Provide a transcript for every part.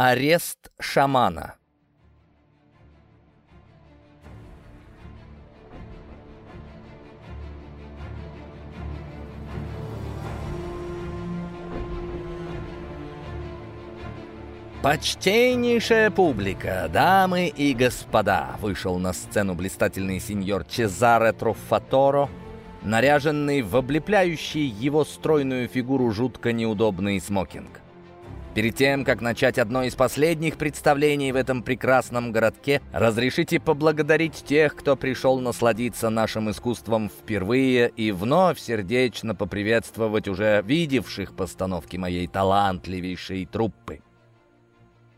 Арест шамана «Почтеннейшая публика, дамы и господа!» Вышел на сцену блистательный сеньор Чезаре Труффаторо, наряженный в облепляющий его стройную фигуру жутко неудобный смокинг. Перед тем, как начать одно из последних представлений в этом прекрасном городке, разрешите поблагодарить тех, кто пришел насладиться нашим искусством впервые и вновь сердечно поприветствовать уже видевших постановки моей талантливейшей труппы.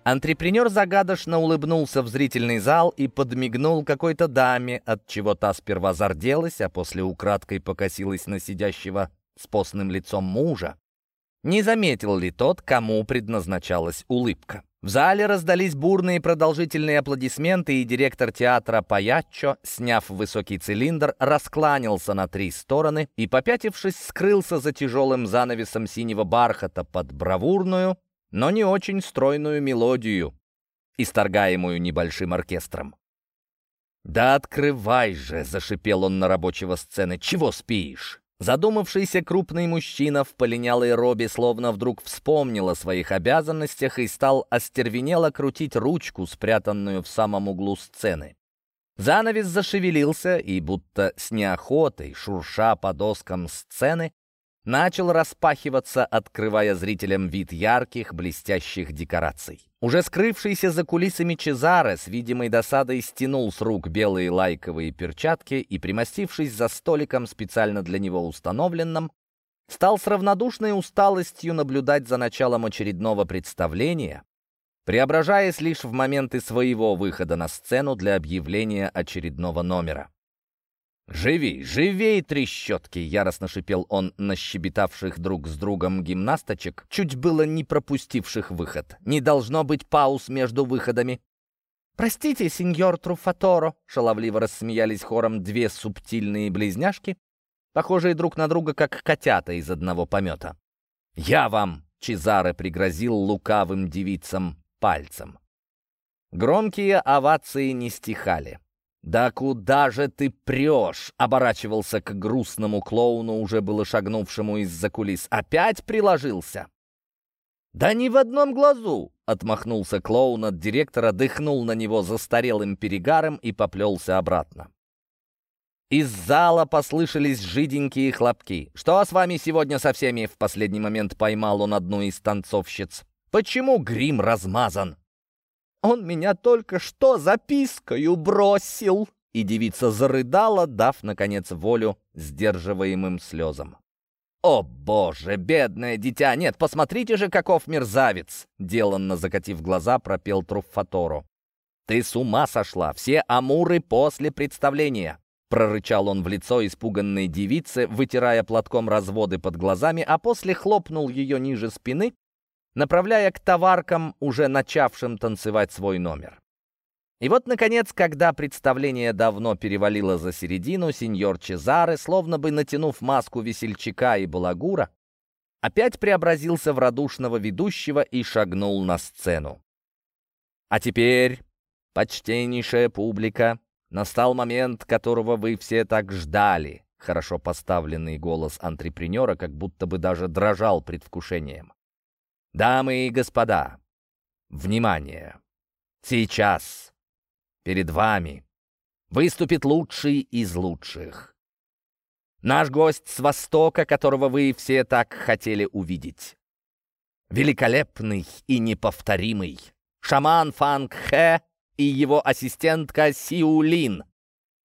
Антрепренер загадочно улыбнулся в зрительный зал и подмигнул какой-то даме, от чего та сперва зарделась, а после украдкой покосилась на сидящего с постным лицом мужа. Не заметил ли тот, кому предназначалась улыбка? В зале раздались бурные продолжительные аплодисменты, и директор театра Паяччо, сняв высокий цилиндр, раскланялся на три стороны и, попятившись, скрылся за тяжелым занавесом синего бархата под бравурную, но не очень стройную мелодию, исторгаемую небольшим оркестром. «Да открывай же!» — зашипел он на рабочего сцены. «Чего спишь?» Задумавшийся крупный мужчина в полинялой робе словно вдруг вспомнил о своих обязанностях и стал остервенело крутить ручку, спрятанную в самом углу сцены. Занавес зашевелился, и будто с неохотой, шурша по доскам сцены, начал распахиваться, открывая зрителям вид ярких, блестящих декораций. Уже скрывшийся за кулисами Чезаре с видимой досадой стянул с рук белые лайковые перчатки и, примостившись за столиком, специально для него установленным, стал с равнодушной усталостью наблюдать за началом очередного представления, преображаясь лишь в моменты своего выхода на сцену для объявления очередного номера. «Живи, живей, трещотки!» — яростно шипел он на щебетавших друг с другом гимнасточек, чуть было не пропустивших выход. «Не должно быть пауз между выходами!» «Простите, сеньор Труфаторо!» — шаловливо рассмеялись хором две субтильные близняшки, похожие друг на друга, как котята из одного помета. «Я вам!» — Чезаре пригрозил лукавым девицам пальцем. Громкие овации не стихали. «Да куда же ты прешь?» — оборачивался к грустному клоуну, уже было шагнувшему из-за кулис. «Опять приложился?» «Да ни в одном глазу!» — отмахнулся клоун от директора, дыхнул на него застарелым перегаром и поплелся обратно. Из зала послышались жиденькие хлопки. «Что с вами сегодня со всеми?» В последний момент поймал он одну из танцовщиц. «Почему грим размазан?» Он меня только что запискою бросил!» И девица зарыдала, дав, наконец, волю сдерживаемым слезам. «О, боже, бедное дитя! Нет, посмотрите же, каков мерзавец!» Деланно закатив глаза, пропел Труффатору. «Ты с ума сошла! Все амуры после представления!» Прорычал он в лицо испуганной девице, вытирая платком разводы под глазами, а после хлопнул ее ниже спины направляя к товаркам, уже начавшим танцевать свой номер. И вот, наконец, когда представление давно перевалило за середину, сеньор Чезаре, словно бы натянув маску весельчака и балагура, опять преобразился в радушного ведущего и шагнул на сцену. А теперь, почтеннейшая публика, настал момент, которого вы все так ждали. Хорошо поставленный голос антрепренера как будто бы даже дрожал предвкушением. Дамы и господа, внимание! Сейчас перед вами выступит лучший из лучших. Наш гость с Востока, которого вы все так хотели увидеть. Великолепный и неповторимый шаман Фанг Хэ и его ассистентка Сиулин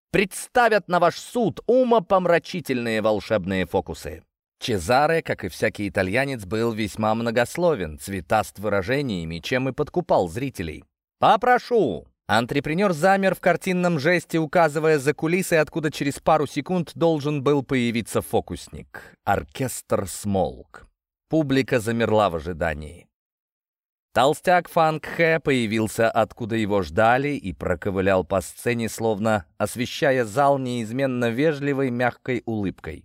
представят на ваш суд умопомрачительные волшебные фокусы. Чезаре, как и всякий итальянец, был весьма многословен, цветаст выражениями, чем и подкупал зрителей. «Попрошу!» Антрепренер замер в картинном жесте, указывая за кулисы, откуда через пару секунд должен был появиться фокусник. Оркестр смолк. Публика замерла в ожидании. Толстяк Фанг Хэ появился, откуда его ждали, и проковылял по сцене, словно освещая зал неизменно вежливой, мягкой улыбкой.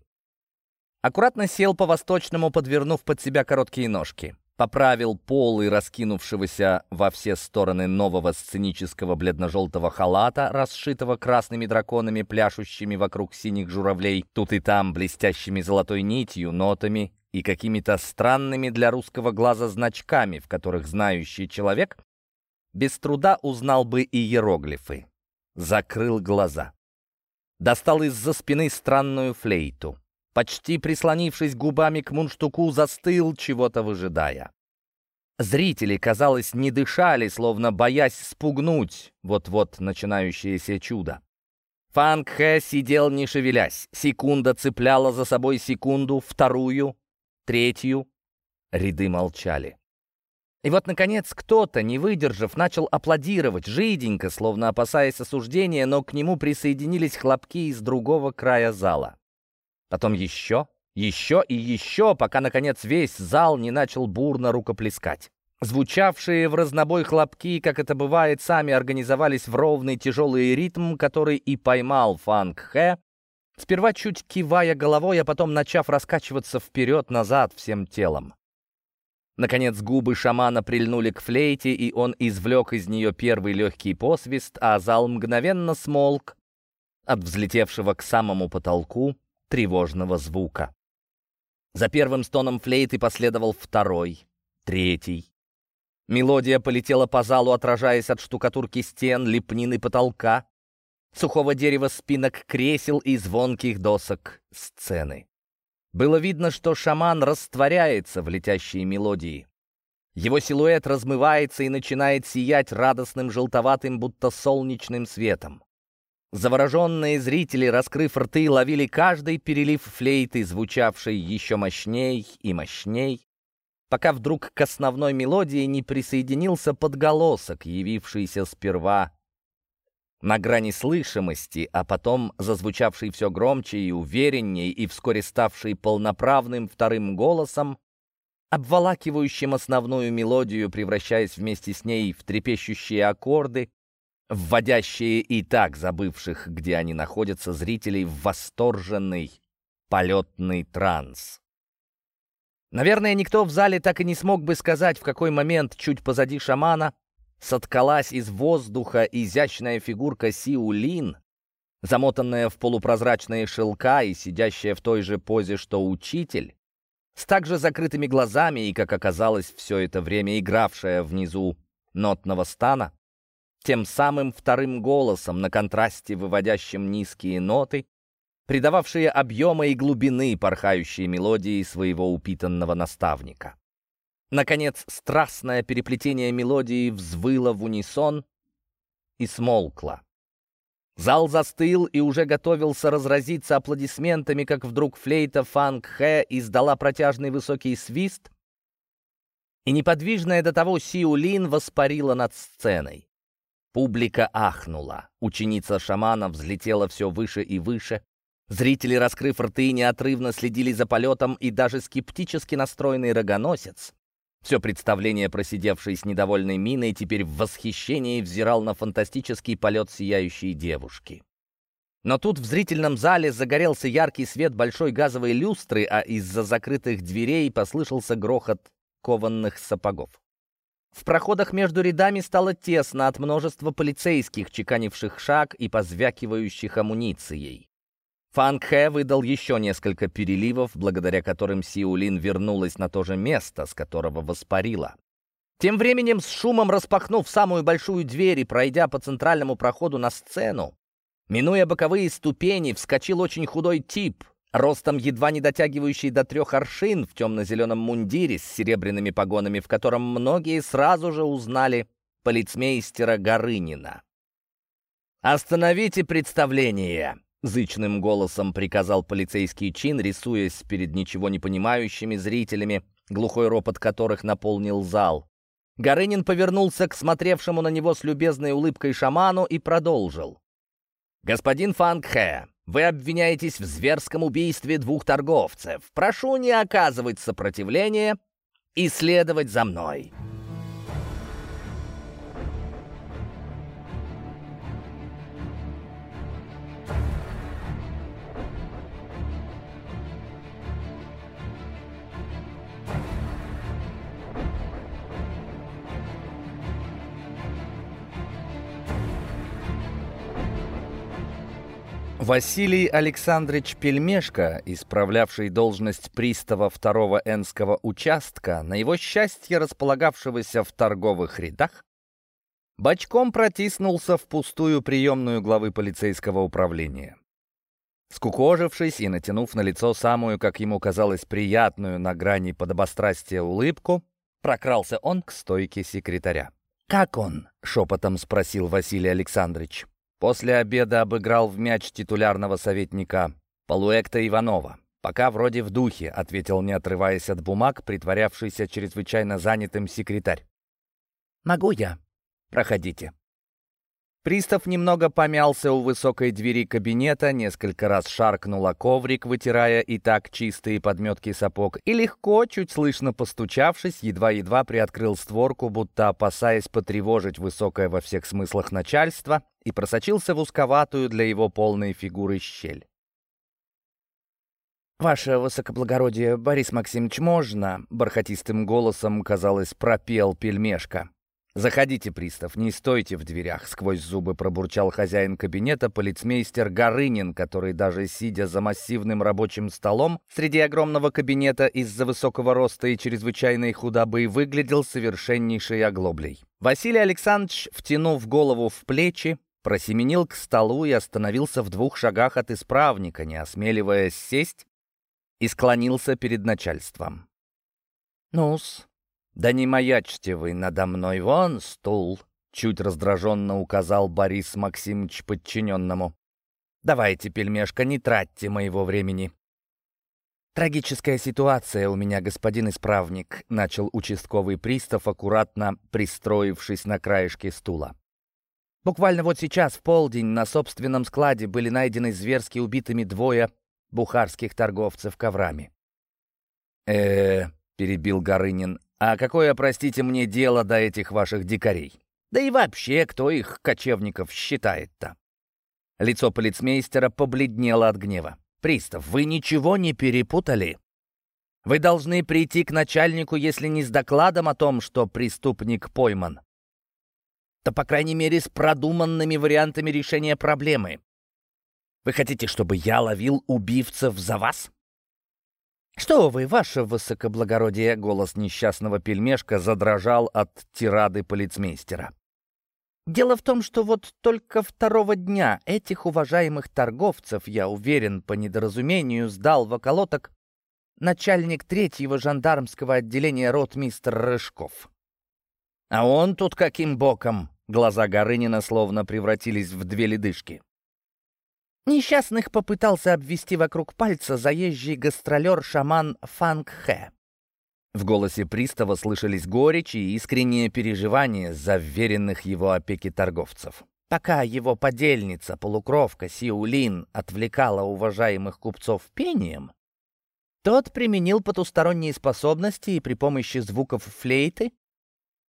Аккуратно сел по-восточному, подвернув под себя короткие ножки. поправил полы раскинувшегося во все стороны нового сценического бледно-желтого халата, расшитого красными драконами, пляшущими вокруг синих журавлей, тут и там блестящими золотой нитью, нотами и какими-то странными для русского глаза значками, в которых знающий человек без труда узнал бы и иероглифы. Закрыл глаза. Достал из-за спины странную флейту почти прислонившись губами к мундштуку, застыл, чего-то выжидая. Зрители, казалось, не дышали, словно боясь спугнуть вот-вот начинающееся чудо. Фанг Хэ сидел, не шевелясь. Секунда цепляла за собой секунду, вторую, третью. Ряды молчали. И вот, наконец, кто-то, не выдержав, начал аплодировать, жиденько, словно опасаясь осуждения, но к нему присоединились хлопки из другого края зала. Потом еще, еще и еще, пока, наконец, весь зал не начал бурно рукоплескать. Звучавшие в разнобой хлопки, как это бывает, сами организовались в ровный тяжелый ритм, который и поймал Фанг Хэ, сперва чуть кивая головой, а потом начав раскачиваться вперед-назад всем телом. Наконец губы шамана прильнули к флейте, и он извлек из нее первый легкий посвист, а зал мгновенно смолк от взлетевшего к самому потолку тревожного звука. За первым стоном флейты последовал второй, третий. Мелодия полетела по залу, отражаясь от штукатурки стен, лепнины потолка, сухого дерева спинок кресел и звонких досок сцены. Было видно, что шаман растворяется в летящей мелодии. Его силуэт размывается и начинает сиять радостным желтоватым, будто солнечным светом. Завороженные зрители, раскрыв рты, ловили каждый перелив флейты, звучавшей еще мощней и мощней, пока вдруг к основной мелодии не присоединился подголосок, явившийся сперва на грани слышимости, а потом зазвучавший все громче и уверенней и вскоре ставший полноправным вторым голосом, обволакивающим основную мелодию, превращаясь вместе с ней в трепещущие аккорды, вводящие и так забывших, где они находятся, зрителей в восторженный полетный транс. Наверное, никто в зале так и не смог бы сказать, в какой момент чуть позади шамана соткалась из воздуха изящная фигурка Сиулин, замотанная в полупрозрачные шелка и сидящая в той же позе, что учитель, с также закрытыми глазами и, как оказалось, все это время игравшая внизу нотного стана, тем самым вторым голосом на контрасте выводящим низкие ноты, придававшие объема и глубины порхающей мелодии своего упитанного наставника. Наконец, страстное переплетение мелодии взвыло в унисон и смолкло. Зал застыл и уже готовился разразиться аплодисментами, как вдруг флейта Фанг Хэ издала протяжный высокий свист, и неподвижная до того Сиу Лин воспарила над сценой. Публика ахнула. Ученица шамана взлетела все выше и выше. Зрители, раскрыв рты, неотрывно следили за полетом, и даже скептически настроенный рогоносец, все представление, просидевший с недовольной миной, теперь в восхищении взирал на фантастический полет сияющей девушки. Но тут в зрительном зале загорелся яркий свет большой газовой люстры, а из-за закрытых дверей послышался грохот кованных сапогов. В проходах между рядами стало тесно от множества полицейских, чеканивших шаг и позвякивающих амуницией. Фанг Хэ выдал еще несколько переливов, благодаря которым Сиулин вернулась на то же место, с которого воспарила. Тем временем, с шумом распахнув самую большую дверь и пройдя по центральному проходу на сцену, минуя боковые ступени, вскочил очень худой тип, ростом едва не дотягивающий до трех аршин в темно-зеленом мундире с серебряными погонами, в котором многие сразу же узнали полицмейстера Горынина. «Остановите представление!» — зычным голосом приказал полицейский чин, рисуясь перед ничего не понимающими зрителями, глухой ропот которых наполнил зал. Горынин повернулся к смотревшему на него с любезной улыбкой шаману и продолжил. «Господин Фангхэ, вы обвиняетесь в зверском убийстве двух торговцев. Прошу не оказывать сопротивления и следовать за мной». Василий Александрович Пельмешко, исправлявший должность пристава второго Энского участка, на его счастье располагавшегося в торговых рядах, бочком протиснулся в пустую приемную главы полицейского управления. Скукожившись и натянув на лицо самую, как ему казалось, приятную на грани подобострастия улыбку, прокрался он к стойке секретаря. «Как он?» — шепотом спросил Василий Александрович. После обеда обыграл в мяч титулярного советника Полуэкта Иванова. «Пока вроде в духе», — ответил, не отрываясь от бумаг, притворявшийся чрезвычайно занятым секретарь. «Могу я? Проходите». Пристав немного помялся у высокой двери кабинета, несколько раз шаркнул о коврик, вытирая и так чистые подметки сапог, и легко, чуть слышно постучавшись, едва-едва приоткрыл створку, будто опасаясь потревожить высокое во всех смыслах начальство, и просочился в узковатую для его полной фигуры щель. «Ваше высокоблагородие, Борис Максимович, можно?» — бархатистым голосом, казалось, пропел пельмешка. «Заходите, пристав, не стойте в дверях», — сквозь зубы пробурчал хозяин кабинета, полицмейстер Горынин, который даже сидя за массивным рабочим столом среди огромного кабинета из-за высокого роста и чрезвычайной худобы выглядел совершеннейшей оглоблей. Василий Александрович, втянув голову в плечи, просеменил к столу и остановился в двух шагах от исправника, не осмеливаясь сесть, и склонился перед начальством. «Ну-с, «Да не маячьте вы надо мной, вон стул!» Чуть раздраженно указал Борис Максимович подчиненному. «Давайте, пельмешка, не тратьте моего времени». «Трагическая ситуация у меня, господин исправник», — начал участковый пристав, аккуратно пристроившись на краешке стула. «Буквально вот сейчас, в полдень, на собственном складе были найдены зверски убитыми двое бухарских торговцев коврами». «Э-э», перебил Горынин, а какое, простите мне, дело до этих ваших дикарей? Да и вообще, кто их, кочевников, считает-то?» Лицо полицмейстера побледнело от гнева. «Пристав, вы ничего не перепутали? Вы должны прийти к начальнику, если не с докладом о том, что преступник пойман, то, по крайней мере, с продуманными вариантами решения проблемы. Вы хотите, чтобы я ловил убивцев за вас?» «Что вы, ваше высокоблагородие!» — голос несчастного пельмешка задрожал от тирады полицмейстера. «Дело в том, что вот только второго дня этих уважаемых торговцев, я уверен, по недоразумению сдал в околоток начальник третьего жандармского отделения ротмистр Рыжков. А он тут каким боком?» Глаза Горынина словно превратились в две ледышки. Несчастных попытался обвести вокруг пальца заезжий гастролер-шаман Фанг Хэ. В голосе пристава слышались горечь и искреннее переживание за вверенных его опеки торговцев. Пока его подельница, полукровка Сиулин, отвлекала уважаемых купцов пением, тот применил потусторонние способности и при помощи звуков флейты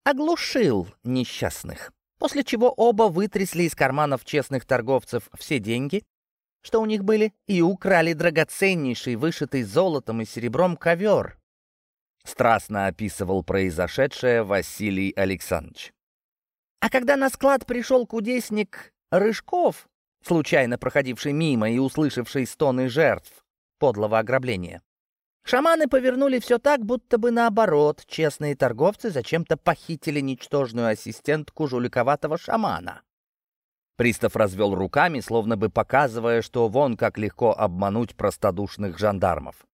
оглушил несчастных, после чего оба вытрясли из карманов честных торговцев все деньги, что у них были, и украли драгоценнейший, вышитый золотом и серебром ковер. Страстно описывал произошедшее Василий Александрович. А когда на склад пришел кудесник Рыжков, случайно проходивший мимо и услышавший стоны жертв подлого ограбления, шаманы повернули все так, будто бы наоборот, честные торговцы зачем-то похитили ничтожную ассистентку жуликоватого шамана. Пристав развел руками, словно бы показывая, что вон как легко обмануть простодушных жандармов.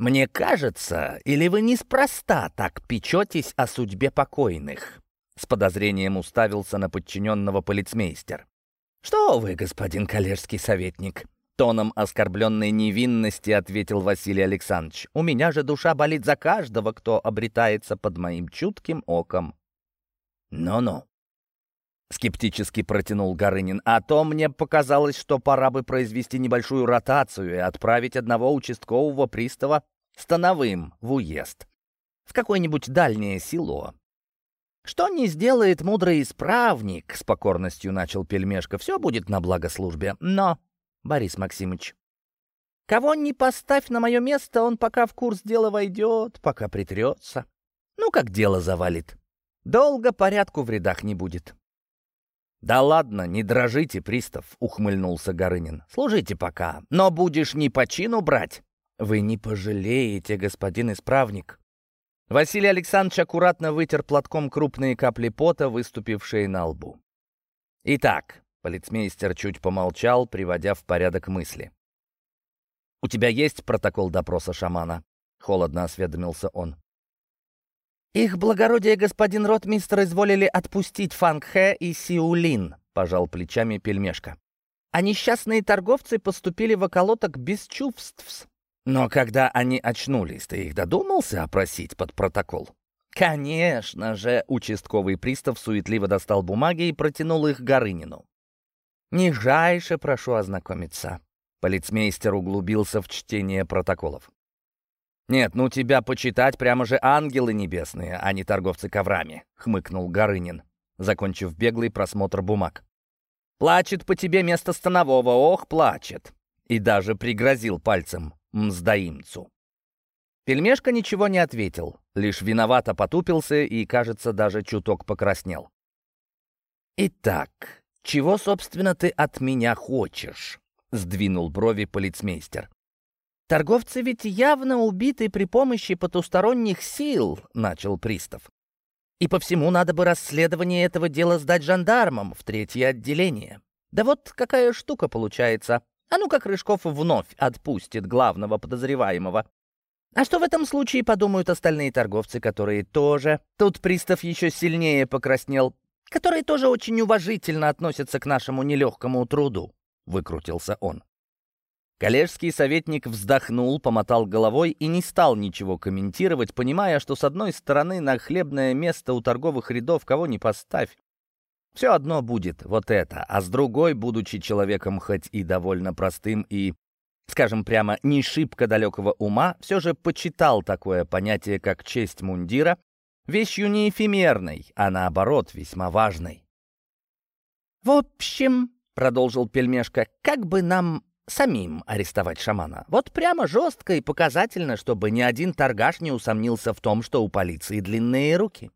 «Мне кажется, или вы неспроста так печетесь о судьбе покойных?» С подозрением уставился на подчиненного полицмейстер. «Что вы, господин коллежский советник?» Тоном оскорбленной невинности ответил Василий Александрович. «У меня же душа болит за каждого, кто обретается под моим чутким оком». «Ну-ну, Скептически протянул Горынин. «А то мне показалось, что пора бы произвести небольшую ротацию и отправить одного участкового пристава становым в уезд. В какое-нибудь дальнее село. «Что не сделает мудрый исправник?» — с покорностью начал пельмешка. «Все будет на благо службе. Но, Борис Максимович, кого не поставь на мое место, он пока в курс дела войдет, пока притрется. Ну, как дело завалит. Долго порядку в рядах не будет. «Да ладно, не дрожите, пристав», — ухмыльнулся Горынин. «Служите пока, но будешь не по чину брать». «Вы не пожалеете, господин исправник». Василий Александрович аккуратно вытер платком крупные капли пота, выступившие на лбу. «Итак», — полицмейстер чуть помолчал, приводя в порядок мысли. «У тебя есть протокол допроса шамана?» — холодно осведомился он. «Их благородие господин ротмистр изволили отпустить Фангхэ и Сиулин», — пожал плечами пельмешка. «А несчастные торговцы поступили в околоток без чувств. Но когда они очнулись, ты их додумался опросить под протокол?» «Конечно же!» — участковый пристав суетливо достал бумаги и протянул их Горынину. «Нижайше прошу ознакомиться». Полицмейстер углубился в чтение протоколов. «Нет, ну тебя почитать прямо же ангелы небесные, а не торговцы коврами», — хмыкнул Горынин, закончив беглый просмотр бумаг. «Плачет по тебе место станового, ох, плачет!» И даже пригрозил пальцем мздоимцу. Пельмешка ничего не ответил, лишь виновато потупился и, кажется, даже чуток покраснел. «Итак, чего, собственно, ты от меня хочешь?» — сдвинул брови полицмейстер. «Торговцы ведь явно убиты при помощи потусторонних сил», — начал пристав. «И по всему надо бы расследование этого дела сдать жандармам в третье отделение. Да вот какая штука получается. А ну как Рыжков вновь отпустит главного подозреваемого. А что в этом случае подумают остальные торговцы, которые тоже... Тут пристав еще сильнее покраснел, которые тоже очень уважительно относятся к нашему нелегкому труду», — выкрутился он. Коллежский советник вздохнул, помотал головой и не стал ничего комментировать, понимая, что с одной стороны на хлебное место у торговых рядов кого не поставь. Все одно будет вот это, а с другой, будучи человеком хоть и довольно простым и, скажем прямо, не шибко далекого ума, все же почитал такое понятие, как честь мундира, вещью не эфемерной, а наоборот, весьма важной. «В общем», — продолжил пельмешка, — «как бы нам самим арестовать шамана. Вот прямо жестко и показательно, чтобы ни один торгаш не усомнился в том, что у полиции длинные руки.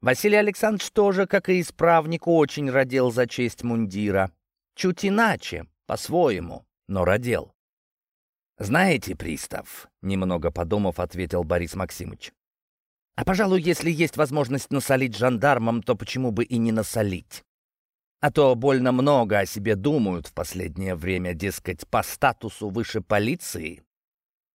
Василий Александрович тоже, как и исправник, очень родил за честь мундира. Чуть иначе, по-своему, но родил. «Знаете, пристав», — немного подумав, ответил Борис Максимович, «а, пожалуй, если есть возможность насолить жандармам, то почему бы и не насолить? А то больно много о себе думают в последнее время, дескать, по статусу выше полиции.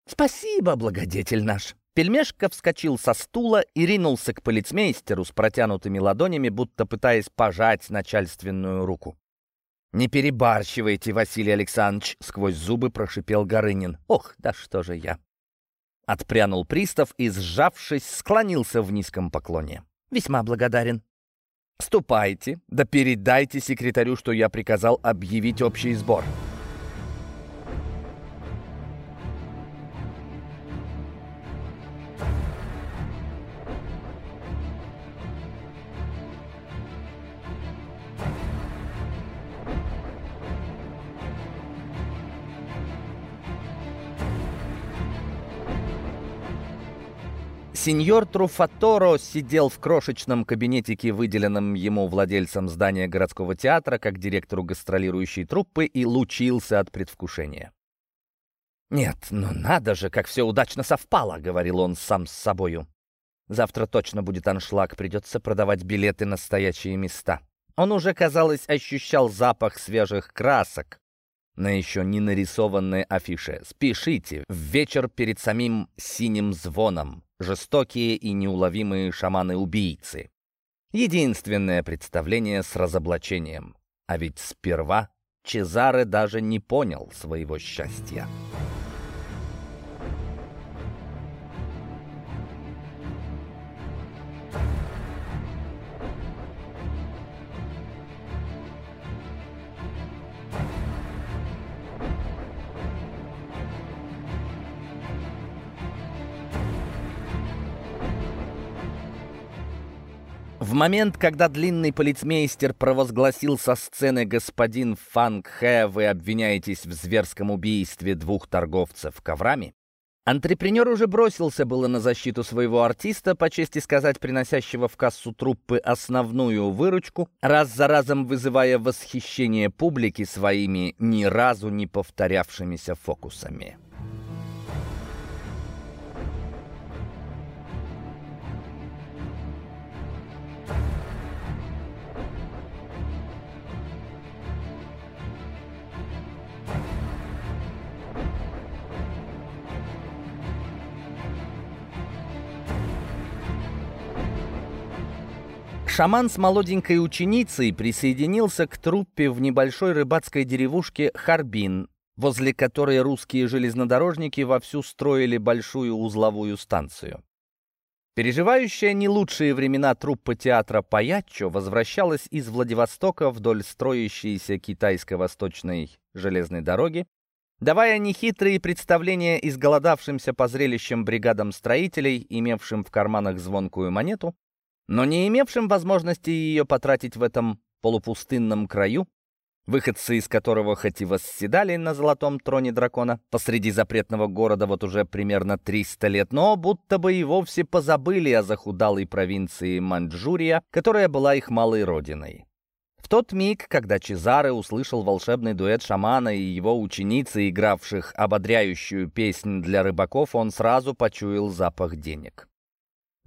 Спасибо, благодетель наш. Пельмешка вскочил со стула и ринулся к полицмейстеру с протянутыми ладонями, будто пытаясь пожать начальственную руку. «Не перебарщивайте, Василий Александрович!» — сквозь зубы прошипел Горынин. «Ох, да что же я!» Отпрянул пристав и, сжавшись, склонился в низком поклоне. «Весьма благодарен. «Ступайте, да передайте секретарю, что я приказал объявить общий сбор». Сеньор Труфаторо сидел в крошечном кабинетике, выделенном ему владельцем здания городского театра, как директору гастролирующей труппы, и лучился от предвкушения. «Нет, ну надо же, как все удачно совпало», — говорил он сам с собою. «Завтра точно будет аншлаг, придется продавать билеты на стоячие места». Он уже, казалось, ощущал запах свежих красок, на еще не нарисованной афише. «Спешите! В вечер перед самим синим звоном! Жестокие и неуловимые шаманы-убийцы!» Единственное представление с разоблачением. А ведь сперва Чезаре даже не понял своего счастья. Момент, когда длинный полицмейстер провозгласил со сцены «Господин Фанг Хэ, вы обвиняетесь в зверском убийстве двух торговцев коврами», Антрепренер уже бросился было на защиту своего артиста, по чести сказать, приносящего в кассу труппы основную выручку, раз за разом вызывая восхищение публики своими ни разу не повторявшимися фокусами. Шаман с молоденькой ученицей присоединился к труппе в небольшой рыбацкой деревушке Харбин, возле которой русские железнодорожники вовсю строили большую узловую станцию. Переживающая не лучшие времена труппа театра «Паяччо» возвращалась из Владивостока вдоль строящейся китайско-восточной железной дороги, давая нехитрые представления изголодавшимся по зрелищам бригадам строителей, имевшим в карманах звонкую монету, но не имевшим возможности ее потратить в этом полупустынном краю, выходцы из которого хоть и восседали на золотом троне дракона посреди запретного города вот уже примерно 300 лет, но будто бы и вовсе позабыли о захудалой провинции Маньчжурия, которая была их малой родиной. В тот миг, когда Чезаре услышал волшебный дуэт шамана и его ученицы, игравших ободряющую песнь для рыбаков, он сразу почуял запах денег.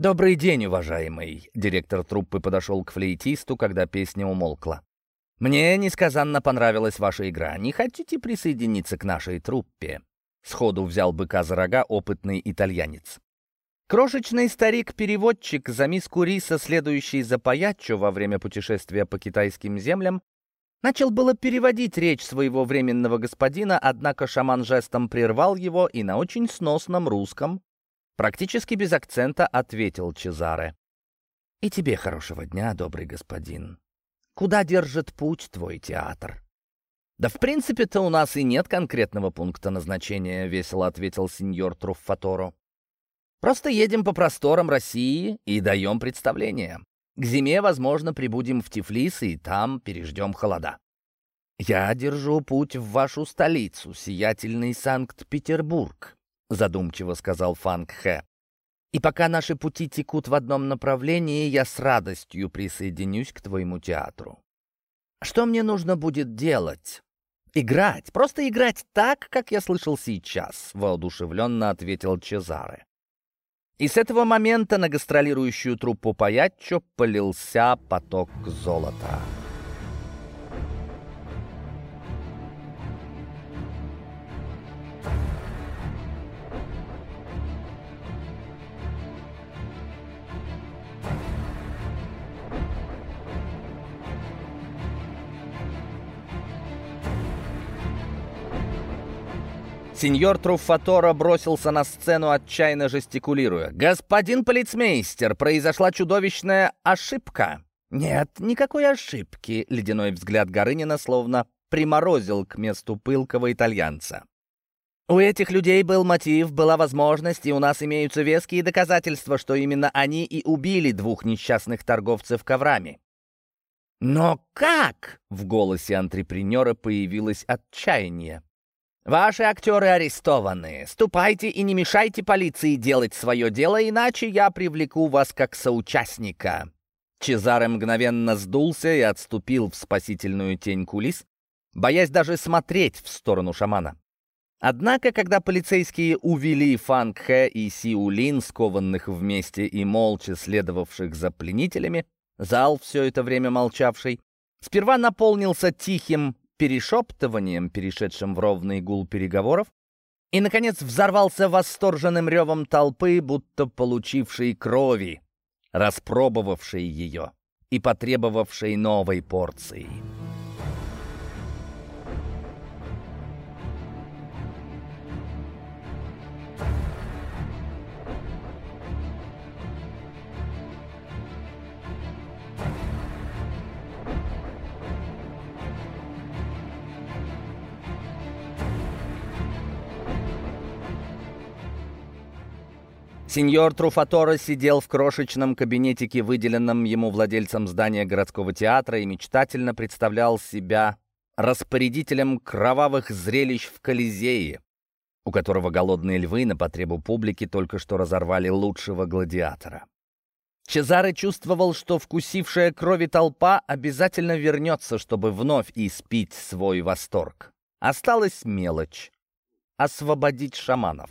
«Добрый день, уважаемый!» Директор труппы подошел к флейтисту, когда песня умолкла. «Мне несказанно понравилась ваша игра. Не хотите присоединиться к нашей труппе?» Сходу взял быка за рога опытный итальянец. Крошечный старик-переводчик за миску риса, следующий за Паяччо во время путешествия по китайским землям, начал было переводить речь своего временного господина, однако шаман жестом прервал его и на очень сносном русском Практически без акцента ответил Чезаре. «И тебе хорошего дня, добрый господин. Куда держит путь твой театр?» «Да в принципе-то у нас и нет конкретного пункта назначения», — весело ответил сеньор Труффаторо. «Просто едем по просторам России и даем представление. К зиме, возможно, прибудем в Тифлис и там переждем холода. Я держу путь в вашу столицу, сиятельный Санкт-Петербург задумчиво сказал Фанг Хэ. И пока наши пути текут в одном направлении, я с радостью присоединюсь к твоему театру. Что мне нужно будет делать? Играть, просто играть так, как я слышал сейчас, воодушевленно ответил Чезаре. И с этого момента на гастролирующую труппу Паяччо полился поток золота. Сеньор Труффаторо бросился на сцену, отчаянно жестикулируя. «Господин полицмейстер, произошла чудовищная ошибка!» «Нет, никакой ошибки», — ледяной взгляд Горынина словно приморозил к месту пылкого итальянца. «У этих людей был мотив, была возможность, и у нас имеются веские доказательства, что именно они и убили двух несчастных торговцев коврами». «Но как?» — в голосе антрепренера появилось отчаяние. «Ваши актеры арестованы. Ступайте и не мешайте полиции делать свое дело, иначе я привлеку вас как соучастника». Чезаре мгновенно сдулся и отступил в спасительную тень кулис, боясь даже смотреть в сторону шамана. Однако, когда полицейские увели Фанг Хэ и Сиулин, скованных вместе и молча следовавших за пленителями, зал, все это время молчавший, сперва наполнился тихим перешептыванием, перешедшим в ровный гул переговоров, и, наконец, взорвался восторженным ревом толпы, будто получившей крови, распробовавшей ее и потребовавшей новой порции. Сеньор Труфаторо сидел в крошечном кабинетике, выделенном ему владельцем здания городского театра, и мечтательно представлял себя распорядителем кровавых зрелищ в Колизее, у которого голодные львы на потребу публики только что разорвали лучшего гладиатора. Чезаре чувствовал, что вкусившая крови толпа обязательно вернется, чтобы вновь испить свой восторг. Осталась мелочь — освободить шаманов.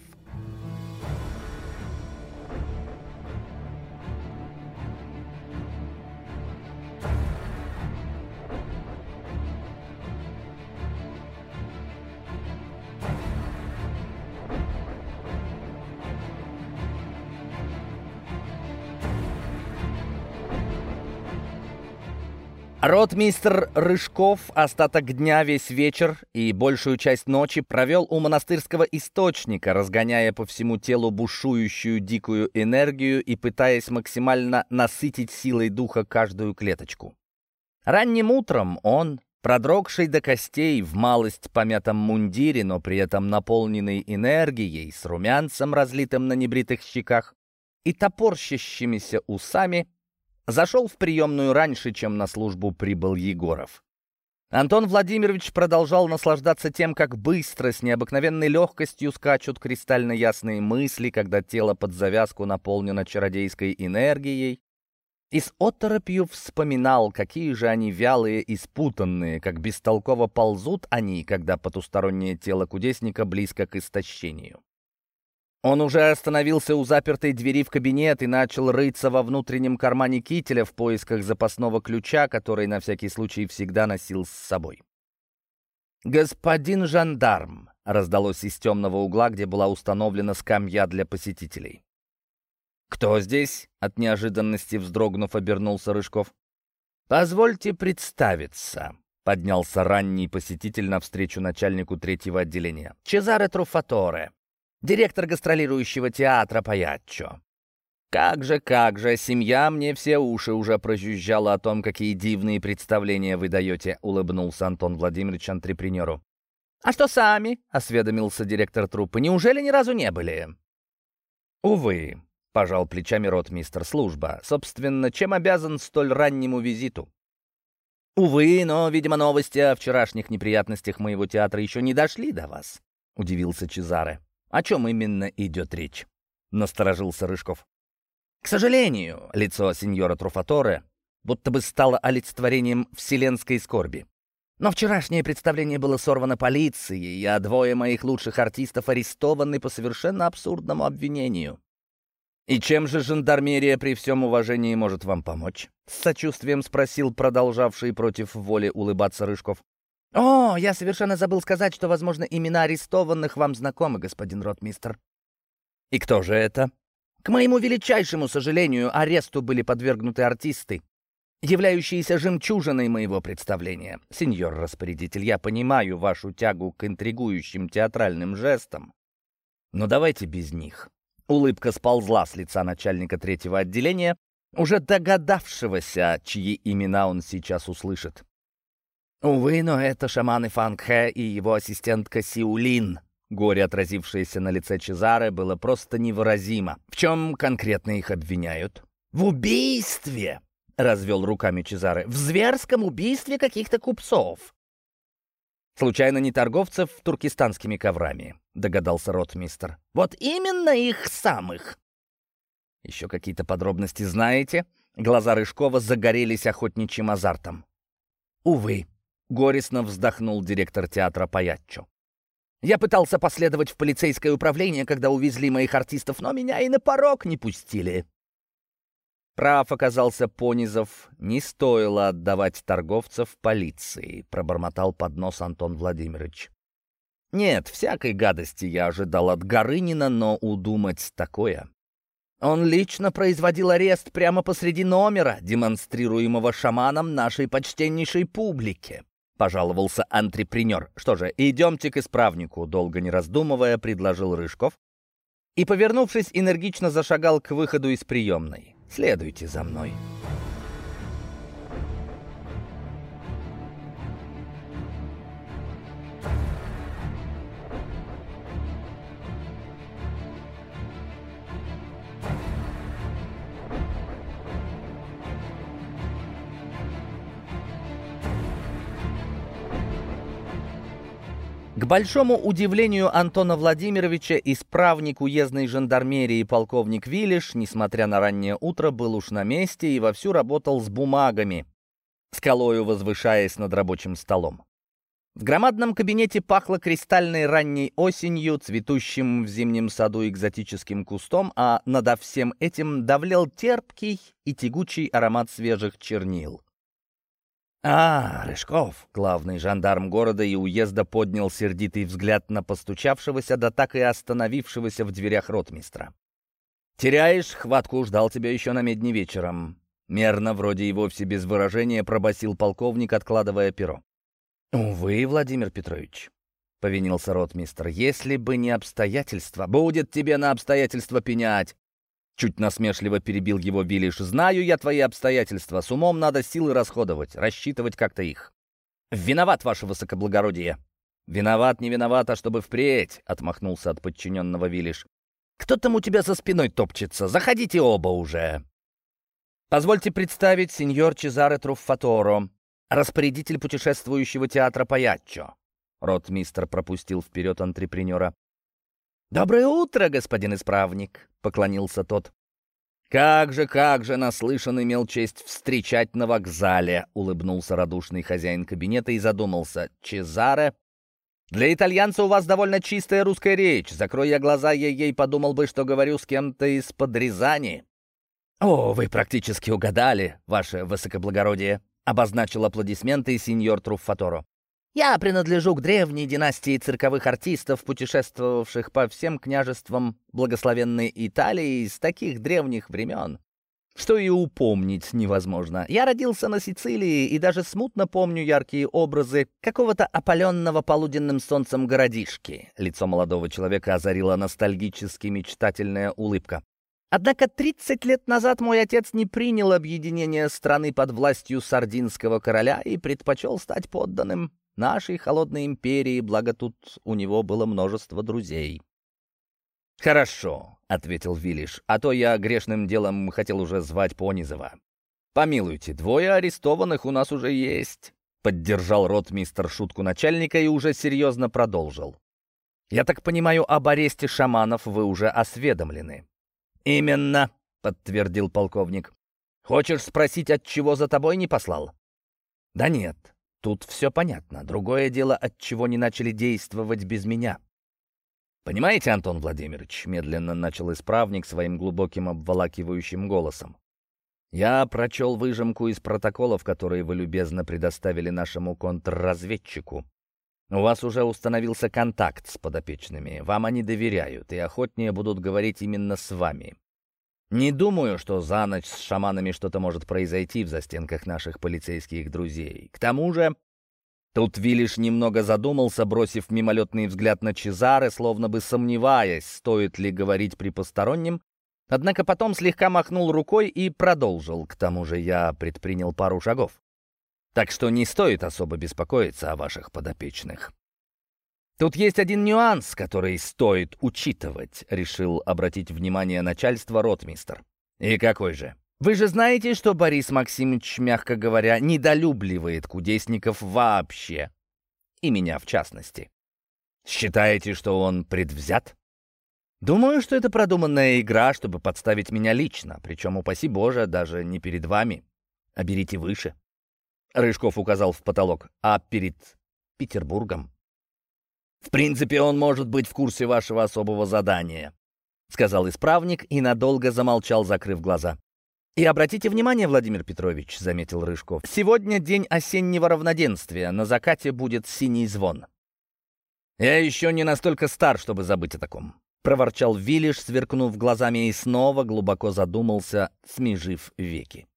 Ротмистр Рыжков остаток дня, весь вечер и большую часть ночи провел у монастырского источника, разгоняя по всему телу бушующую дикую энергию и пытаясь максимально насытить силой духа каждую клеточку. Ранним утром он, продрогший до костей в малость помятом мундире, но при этом наполненный энергией, с румянцем, разлитым на небритых щеках, и топорщащимися усами, Зашел в приемную раньше, чем на службу прибыл Егоров. Антон Владимирович продолжал наслаждаться тем, как быстро, с необыкновенной легкостью скачут кристально ясные мысли, когда тело под завязку наполнено чародейской энергией, и с оторопью вспоминал, какие же они вялые и спутанные, как бестолково ползут они, когда потустороннее тело кудесника близко к истощению. Он уже остановился у запертой двери в кабинет и начал рыться во внутреннем кармане кителя в поисках запасного ключа, который на всякий случай всегда носил с собой. «Господин жандарм!» — раздалось из темного угла, где была установлена скамья для посетителей. «Кто здесь?» — от неожиданности вздрогнув, обернулся Рыжков. «Позвольте представиться», — поднялся ранний посетитель навстречу начальнику третьего отделения. «Чезаре Труфаторе, директор гастролирующего театра Паяччо. Как же, как же, семья мне все уши уже прожужжала о том, какие дивные представления вы даете, улыбнулся Антон Владимирович антрепренеру. А что сами? осведомился директор труппы. Неужели ни разу не были? Увы, пожал плечами ротмистр служба. Собственно, чем обязан столь раннему визиту? Увы, но, видимо, новости о вчерашних неприятностях моего театра еще не дошли до вас, удивился Чезаре. «О чем именно идет речь?» — насторожился Рыжков. «К сожалению, лицо сеньора Труфаторе будто бы стало олицетворением вселенской скорби. Но вчерашнее представление было сорвано полицией, а двое моих лучших артистов арестованы по совершенно абсурдному обвинению. «И чем же жандармерия при всем уважении может вам помочь?» С сочувствием спросил продолжавший против воли улыбаться Рыжков. «О, я совершенно забыл сказать, что, возможно, имена арестованных вам знакомы, господин ротмистер». «И кто же это?» «К моему величайшему сожалению, аресту были подвергнуты артисты, являющиеся жемчужиной моего представления. Сеньор распорядитель, я понимаю вашу тягу к интригующим театральным жестам, но давайте без них». Улыбка сползла с лица начальника третьего отделения, уже догадавшегося, чьи имена он сейчас услышит. Увы, но это шаманы Фангхэ и его ассистентка Сиулин. Горе, отразившееся на лице Чезаре, было просто невыразимо. В чем конкретно их обвиняют? «В убийстве!» — развел руками Чезаре. «В зверском убийстве каких-то купцов!» «Случайно не торговцев туркестанскими коврами», — догадался ротмистер. «Вот именно их самых!» «Еще какие-то подробности знаете?» Глаза Рыжкова загорелись охотничьим азартом. «Увы», Горестно вздохнул директор театра Паяччо. «Я пытался последовать в полицейское управление, когда увезли моих артистов, но меня и на порог не пустили». Прав оказался Понизов. Не стоило отдавать торговцев полиции, пробормотал под нос Антон Владимирович. Нет, всякой гадости я ожидал от Горынина, но удумать такое. Он лично производил арест прямо посреди номера, демонстрируемого шаманом нашей почтеннейшей публике пожаловался антрепренер. «Что же, идемте к исправнику», — долго не раздумывая, предложил Рыжков. И, повернувшись, энергично зашагал к выходу из приемной. «Следуйте за мной». К большому удивлению Антона Владимировича, исправник уездной жандармерии полковник Вилиш, несмотря на раннее утро, был уж на месте и вовсю работал с бумагами, скалою возвышаясь над рабочим столом. В громадном кабинете пахло кристальной ранней осенью, цветущим в зимнем саду экзотическим кустом, а надо всем этим давлел терпкий и тягучий аромат свежих чернил. «А, Рыжков!» — главный жандарм города и уезда поднял сердитый взгляд на постучавшегося, да так и остановившегося в дверях ротмистра. «Теряешь, хватку ждал тебя еще на медне вечером». Мерно, вроде и вовсе без выражения, пробасил полковник, откладывая перо. «Увы, Владимир Петрович», — повинился ротмистр, — «если бы не обстоятельства, будет тебе на обстоятельства пенять». Чуть насмешливо перебил его Вилиш. «Знаю я твои обстоятельства. С умом надо силы расходовать, рассчитывать как-то их». «Виноват, ваше высокоблагородие». «Виноват, не виноват, а чтобы впредь», — отмахнулся от подчиненного Вилиш. «Кто там у тебя за спиной топчется? Заходите оба уже». «Позвольте представить сеньор Чезаре Труффаторо, распорядитель путешествующего театра Паяччо». Ротмистр пропустил вперед антрепренера. «Доброе утро, господин исправник», — поклонился тот. «Как же, как же, наслышан имел честь встречать на вокзале», — улыбнулся радушный хозяин кабинета и задумался. «Чезаре, для итальянца у вас довольно чистая русская речь. Закрой я глаза, я ей подумал бы, что говорю с кем-то из-под Рязани». «О, вы практически угадали, ваше высокоблагородие», обозначил аплодисменты сеньор Труффаторо. «Я принадлежу к древней династии цирковых артистов, путешествовавших по всем княжествам благословенной Италии с таких древних времен, что и упомнить невозможно. Я родился на Сицилии и даже смутно помню яркие образы какого-то опаленного полуденным солнцем городишки». Лицо молодого человека озарила ностальгически мечтательная улыбка. Однако 30 лет назад мой отец не принял объединение страны под властью сардинского короля и предпочел стать подданным нашей холодной империи, благо тут у него было множество друзей. «Хорошо», — ответил Вилиш, — «а то я грешным делом хотел уже звать Понизова». «Помилуйте, двое арестованных у нас уже есть», — поддержал рот мистер шутку начальника и уже серьезно продолжил. «Я так понимаю, об аресте шаманов вы уже осведомлены». «Именно», — подтвердил полковник. «Хочешь спросить, от чего за тобой не послал?» «Да нет, тут все понятно. Другое дело, от чего не начали действовать без меня». «Понимаете, Антон Владимирович», — медленно начал исправник своим глубоким обволакивающим голосом. «Я прочел выжимку из протоколов, которые вы любезно предоставили нашему контрразведчику. У вас уже установился контакт с подопечными. Вам они доверяют и охотнее будут говорить именно с вами. Не думаю, что за ночь с шаманами что-то может произойти в застенках наших полицейских друзей. К тому же, тут Вилиш немного задумался, бросив мимолетный взгляд на Чезаре, словно бы сомневаясь, стоит ли говорить при постороннем, однако потом слегка махнул рукой и продолжил. К тому же я предпринял пару шагов. Так что не стоит особо беспокоиться о ваших подопечных. Тут есть один нюанс, который стоит учитывать, решил обратить внимание начальства ротмистер. И какой же? Вы же знаете, что Борис Максимович, мягко говоря, недолюбливает кудесников вообще. И меня в частности. Считаете, что он предвзят? Думаю, что это продуманная игра, чтобы подставить меня лично, причем, упаси Боже, даже не перед вами, а берите выше. Рыжков указал в потолок. «А перед Петербургом?» «В принципе, он может быть в курсе вашего особого задания», — сказал исправник и надолго замолчал, закрыв глаза. «И обратите внимание, Владимир Петрович», — заметил Рыжков, «сегодня день осеннего равноденствия, на закате будет синий звон». «Я еще не настолько стар, чтобы забыть о таком», — проворчал Вилиш, сверкнув глазами и снова глубоко задумался, смежив веки.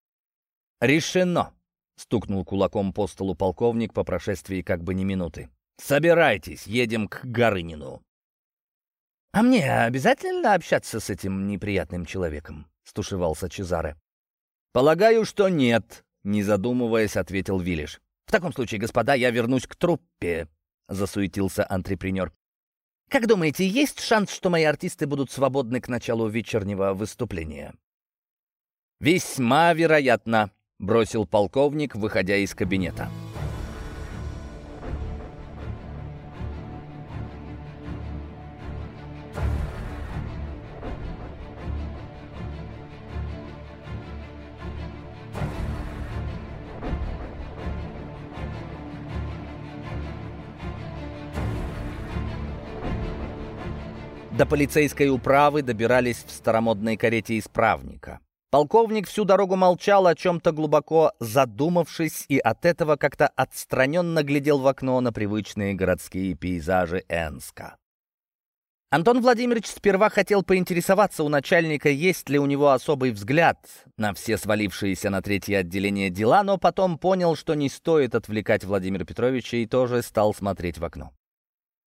«Решено!» Стукнул кулаком по столу полковник по прошествии как бы не минуты. «Собирайтесь, едем к Горынину». «А мне обязательно общаться с этим неприятным человеком?» — стушевался Чезаре. «Полагаю, что нет», — не задумываясь, ответил Вилиш. «В таком случае, господа, я вернусь к труппе», — засуетился антрепренер. «Как думаете, есть шанс, что мои артисты будут свободны к началу вечернего выступления?» «Весьма вероятно», бросил полковник, выходя из кабинета. До полицейской управы добирались в старомодной карете исправника. Полковник всю дорогу молчал, о чем-то глубоко задумавшись, и от этого как-то отстраненно глядел в окно на привычные городские пейзажи Энска. Антон Владимирович сперва хотел поинтересоваться у начальника, есть ли у него особый взгляд на все свалившиеся на третье отделение дела, но потом понял, что не стоит отвлекать Владимира Петровича и тоже стал смотреть в окно.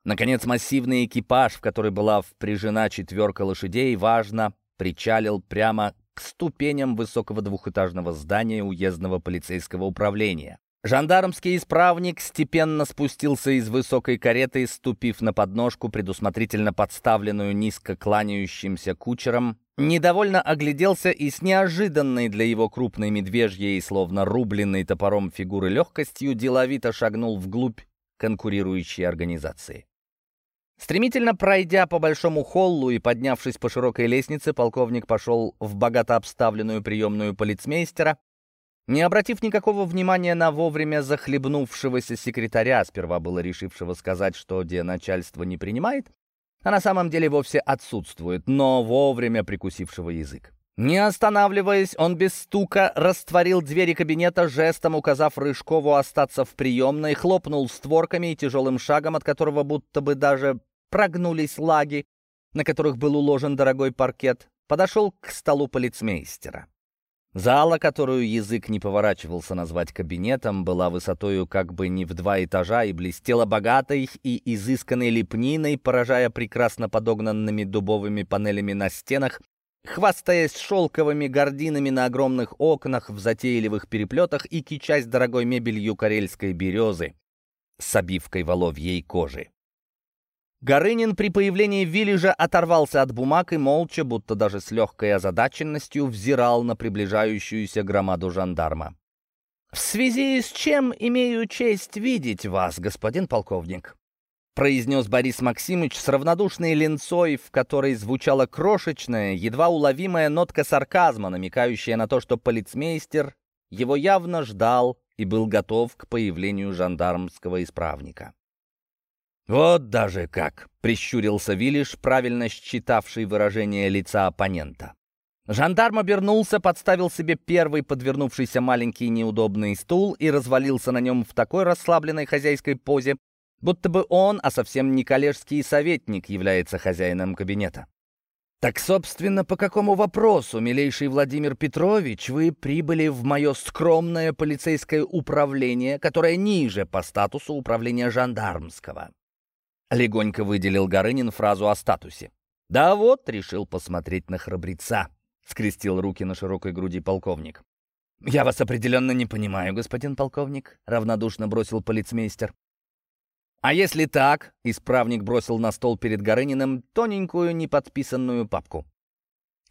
Наконец, массивный экипаж, в который была впряжена четверка лошадей, важно причалил прямо к ступеням высокого двухэтажного здания уездного полицейского управления. Жандармский исправник степенно спустился из высокой кареты, ступив на подножку, предусмотрительно подставленную низко кланяющимся кучером, недовольно огляделся и с неожиданной для его крупной медвежьей, словно рубленной топором фигуры легкостью, деловито шагнул вглубь конкурирующей организации. Стремительно пройдя по большому холлу и поднявшись по широкой лестнице, полковник пошел в богато обставленную приемную полицмейстера, не обратив никакого внимания на вовремя захлебнувшегося секретаря, сперва было решившего сказать, что где начальство не принимает, а на самом деле вовсе отсутствует, но вовремя прикусившего язык. Не останавливаясь, он без стука растворил двери кабинета, жестом указав Рыжкову остаться в приемной, хлопнул створками и тяжелым шагом, от которого будто бы даже прогнулись лаги, на которых был уложен дорогой паркет, подошел к столу полицмейстера. Зала, которую язык не поворачивался назвать кабинетом, была высотою как бы не в два этажа и блестела богатой и изысканной лепниной, поражая прекрасно подогнанными дубовыми панелями на стенах, хвастаясь шелковыми гардинами на огромных окнах в затейливых переплетах и кичась дорогой мебелью карельской березы с обивкой воловьей кожи. Горынин при появлении Виллижа оторвался от бумаг и молча, будто даже с легкой озадаченностью, взирал на приближающуюся громаду жандарма. «В связи с чем имею честь видеть вас, господин полковник?» Произнес Борис Максимович с равнодушной ленцой, в которой звучала крошечная, едва уловимая нотка сарказма, намекающая на то, что полицмейстер его явно ждал и был готов к появлению жандармского исправника. «Вот даже как!» — прищурился Вилиш, правильно считавший выражение лица оппонента. Жандарм обернулся, подставил себе первый подвернувшийся маленький неудобный стул и развалился на нем в такой расслабленной хозяйской позе, будто бы он, а совсем не коллежский советник, является хозяином кабинета. «Так, собственно, по какому вопросу, милейший Владимир Петрович, вы прибыли в мое скромное полицейское управление, которое ниже по статусу управления жандармского?» Легонько выделил Горынин фразу о статусе. «Да вот, решил посмотреть на храбреца», — скрестил руки на широкой груди полковник. «Я вас определенно не понимаю, господин полковник», — равнодушно бросил полицмейстер. «А если так?» — исправник бросил на стол перед Горыниным тоненькую неподписанную папку.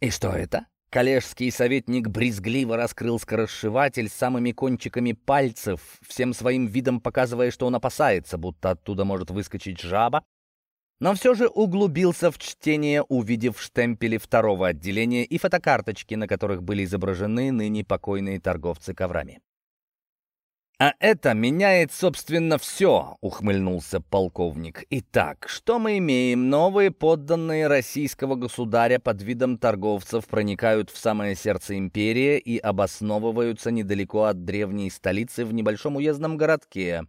«И что это?» Коллежский советник брезгливо раскрыл скоросшиватель самыми кончиками пальцев, всем своим видом показывая, что он опасается, будто оттуда может выскочить жаба, но все же углубился в чтение, увидев штемпели второго отделения и фотокарточки, на которых были изображены ныне покойные торговцы коврами. «А это меняет, собственно, все», — ухмыльнулся полковник. «Итак, что мы имеем? Новые подданные российского государя под видом торговцев проникают в самое сердце империи и обосновываются недалеко от древней столицы в небольшом уездном городке.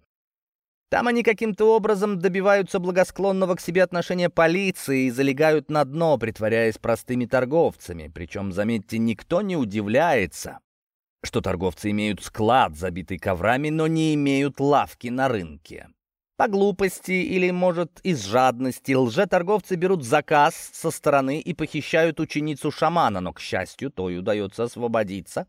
Там они каким-то образом добиваются благосклонного к себе отношения полиции и залегают на дно, притворяясь простыми торговцами. Причем, заметьте, никто не удивляется» что торговцы имеют склад, забитый коврами, но не имеют лавки на рынке. По глупости или, может, из жадности лжеторговцы берут заказ со стороны и похищают ученицу шамана, но, к счастью, той удается освободиться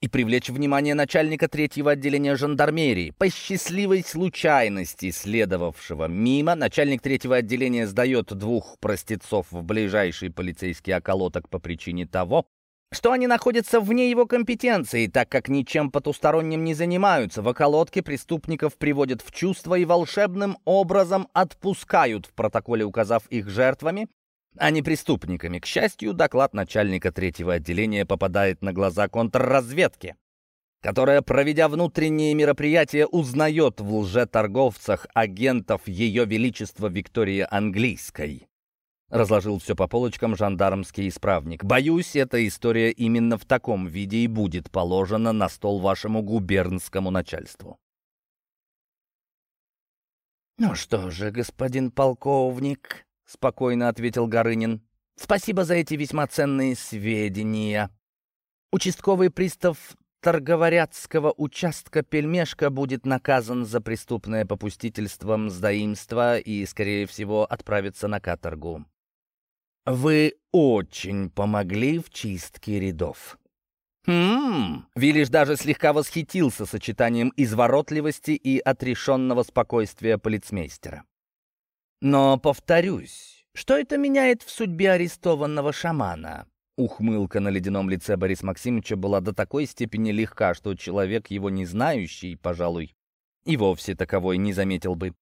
и привлечь внимание начальника третьего отделения жандармерии. По счастливой случайности, следовавшего мимо, начальник третьего отделения сдает двух простецов в ближайший полицейский околоток по причине того, что они находятся вне его компетенции, так как ничем потусторонним не занимаются. В околотке преступников приводят в чувство и волшебным образом отпускают в протоколе, указав их жертвами, а не преступниками. К счастью, доклад начальника третьего отделения попадает на глаза контрразведки, которая, проведя внутренние мероприятия, узнает в лжеторговцах агентов Ее Величества Виктории Английской. Разложил все по полочкам жандармский исправник. «Боюсь, эта история именно в таком виде и будет положена на стол вашему губернскому начальству». «Ну что же, господин полковник», — спокойно ответил Горынин, — «спасибо за эти весьма ценные сведения. Участковый пристав Торговорятского участка Пельмешка будет наказан за преступное попустительство мздоимства и, скорее всего, отправится на каторгу. Вы очень помогли в чистке рядов. «Хм...» Виллиш даже слегка восхитился сочетанием изворотливости и отрешенного спокойствия полицмейстера. «Но, повторюсь, что это меняет в судьбе арестованного шамана?» Ухмылка на ледяном лице Бориса Максимовича была до такой степени легка, что человек, его не знающий, пожалуй, и вовсе таковой не заметил бы.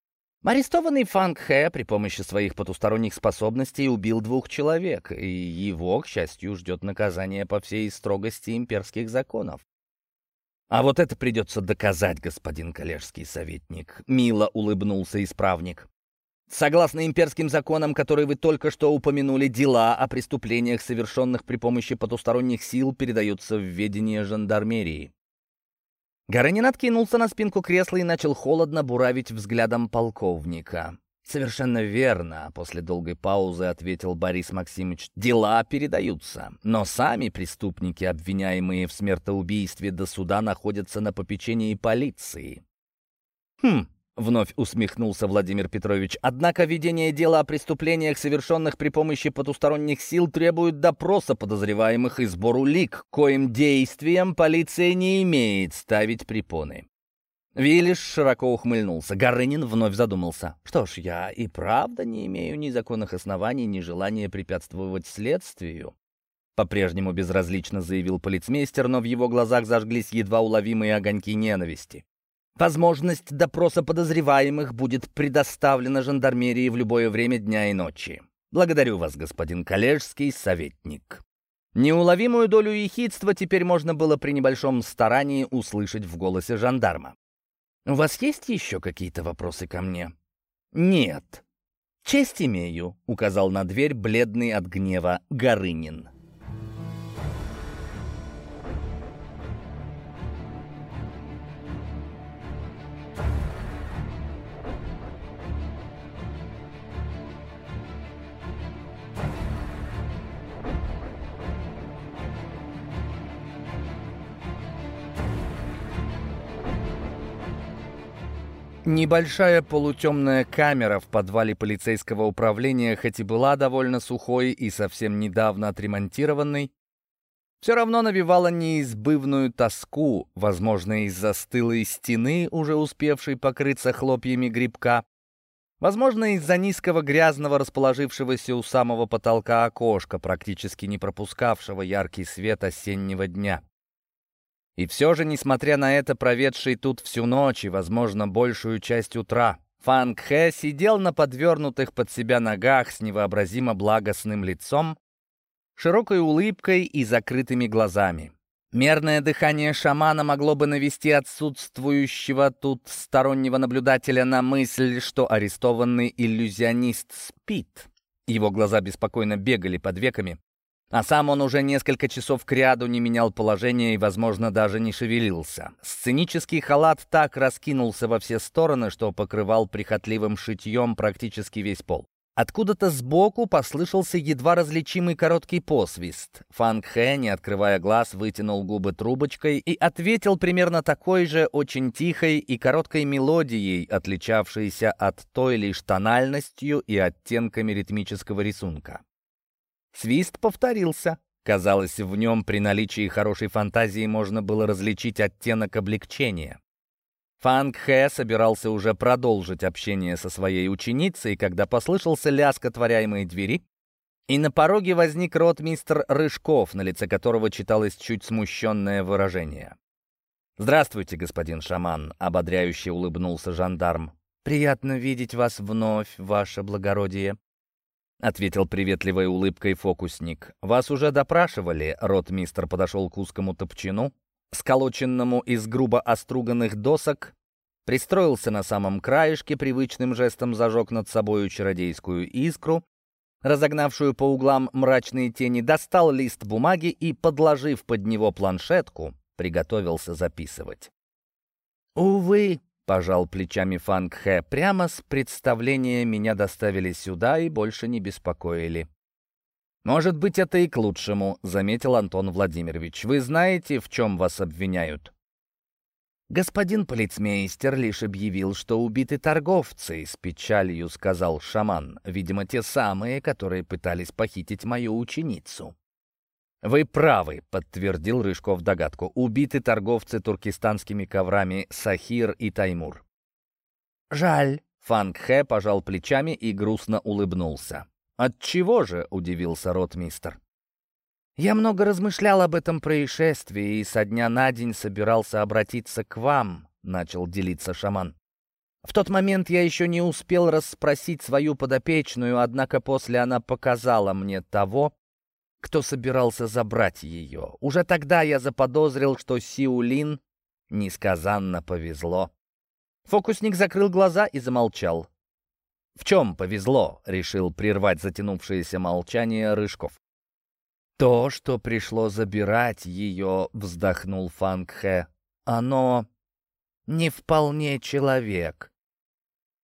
Арестованный Фанг Хэ при помощи своих потусторонних способностей убил двух человек, и его, к счастью, ждет наказание по всей строгости имперских законов. «А вот это придется доказать, господин коллежский советник», — мило улыбнулся исправник. «Согласно имперским законам, которые вы только что упомянули, дела о преступлениях, совершенных при помощи потусторонних сил, передаются в ведение жандармерии. Горанин откинулся на спинку кресла и начал холодно буравить взглядом полковника. «Совершенно верно», — после долгой паузы ответил Борис Максимович. «Дела передаются, но сами преступники, обвиняемые в смертоубийстве до суда, находятся на попечении полиции». «Хм, Вновь усмехнулся Владимир Петрович. Однако ведение дела о преступлениях, совершенных при помощи потусторонних сил, требует допроса подозреваемых и сбору лик, коим действием полиция не имеет ставить препоны. Виллиш широко ухмыльнулся. Горынин вновь задумался. «Что ж, я и правда не имею ни законных оснований, ни желания препятствовать следствию». По-прежнему безразлично заявил полицмейстер, но в его глазах зажглись едва уловимые огоньки ненависти. Возможность допроса подозреваемых будет предоставлена жандармерии в любое время дня и ночи. Благодарю вас, господин коллежский советник. Неуловимую долю ехидства теперь можно было при небольшом старании услышать в голосе жандарма. «У вас есть еще какие-то вопросы ко мне?» «Нет». «Честь имею», — указал на дверь бледный от гнева Горынин. Небольшая полутемная камера в подвале полицейского управления, хоть и была довольно сухой и совсем недавно отремонтированной, все равно навевала неизбывную тоску, возможно, из-за стылой стены, уже успевшей покрыться хлопьями грибка, возможно, из-за низкого грязного, расположившегося у самого потолка окошка, практически не пропускавшего яркий свет осеннего дня. И все же, несмотря на это, проведший тут всю ночь и, возможно, большую часть утра, Фанг Хэ сидел на подвернутых под себя ногах с невообразимо благостным лицом, широкой улыбкой и закрытыми глазами. Мерное дыхание шамана могло бы навести отсутствующего тут стороннего наблюдателя на мысль, что арестованный иллюзионист спит. Его глаза беспокойно бегали под веками, а сам он уже несколько часов кряду не менял положение и, возможно, даже не шевелился. Сценический халат так раскинулся во все стороны, что покрывал прихотливым шитьем практически весь пол. Откуда-то сбоку послышался едва различимый короткий посвист. Фанг Хэ, не открывая глаз, вытянул губы трубочкой и ответил примерно такой же, очень тихой и короткой мелодией, отличавшейся от той лишь тональностью и оттенками ритмического рисунка. Свист повторился. Казалось, в нем при наличии хорошей фантазии можно было различить оттенок облегчения. Фанг Хэ собирался уже продолжить общение со своей ученицей, когда послышался лязг отворяемой двери, и на пороге возник рот мистер Рыжков, на лице которого читалось чуть смущенное выражение. «Здравствуйте, господин шаман», — ободряюще улыбнулся жандарм. «Приятно видеть вас вновь, ваше благородие», — ответил приветливой улыбкой фокусник. «Вас уже допрашивали?» — ротмистр подошел к узкому топчину, сколоченному из грубо оструганных досок, пристроился на самом краешке, привычным жестом зажег над собою чародейскую искру разогнавшую по углам мрачные тени, достал лист бумаги и, подложив под него планшетку, приготовился записывать. «Увы», — пожал плечами Фанг Хэ, — «прямо с представления меня доставили сюда и больше не беспокоили». «Может быть, это и к лучшему», — заметил Антон Владимирович. «Вы знаете, в чем вас обвиняют?» «Господин полицмейстер лишь объявил, что убиты торговцы», — с печалью сказал шаман. «Видимо, те самые, которые пытались похитить мою ученицу». «Вы правы», — подтвердил Рыжков догадку. «Убиты торговцы туркестанскими коврами Сахир и Таймур». «Жаль», — Фанг Хэ пожал плечами и грустно улыбнулся. «От чего же?» — удивился ротмистер. Я много размышлял об этом происшествии и со дня на день собирался обратиться к вам, начал делиться шаман. В тот момент я еще не успел расспросить свою подопечную, однако после она показала мне того, кто собирался забрать ее. Уже тогда я заподозрил, что Сиулин несказанно повезло. Фокусник закрыл глаза и замолчал. «В чем повезло?» — решил прервать затянувшееся молчание Рыжков. «То, что пришло забирать ее», — вздохнул Фангхэ, — «оно не вполне человек».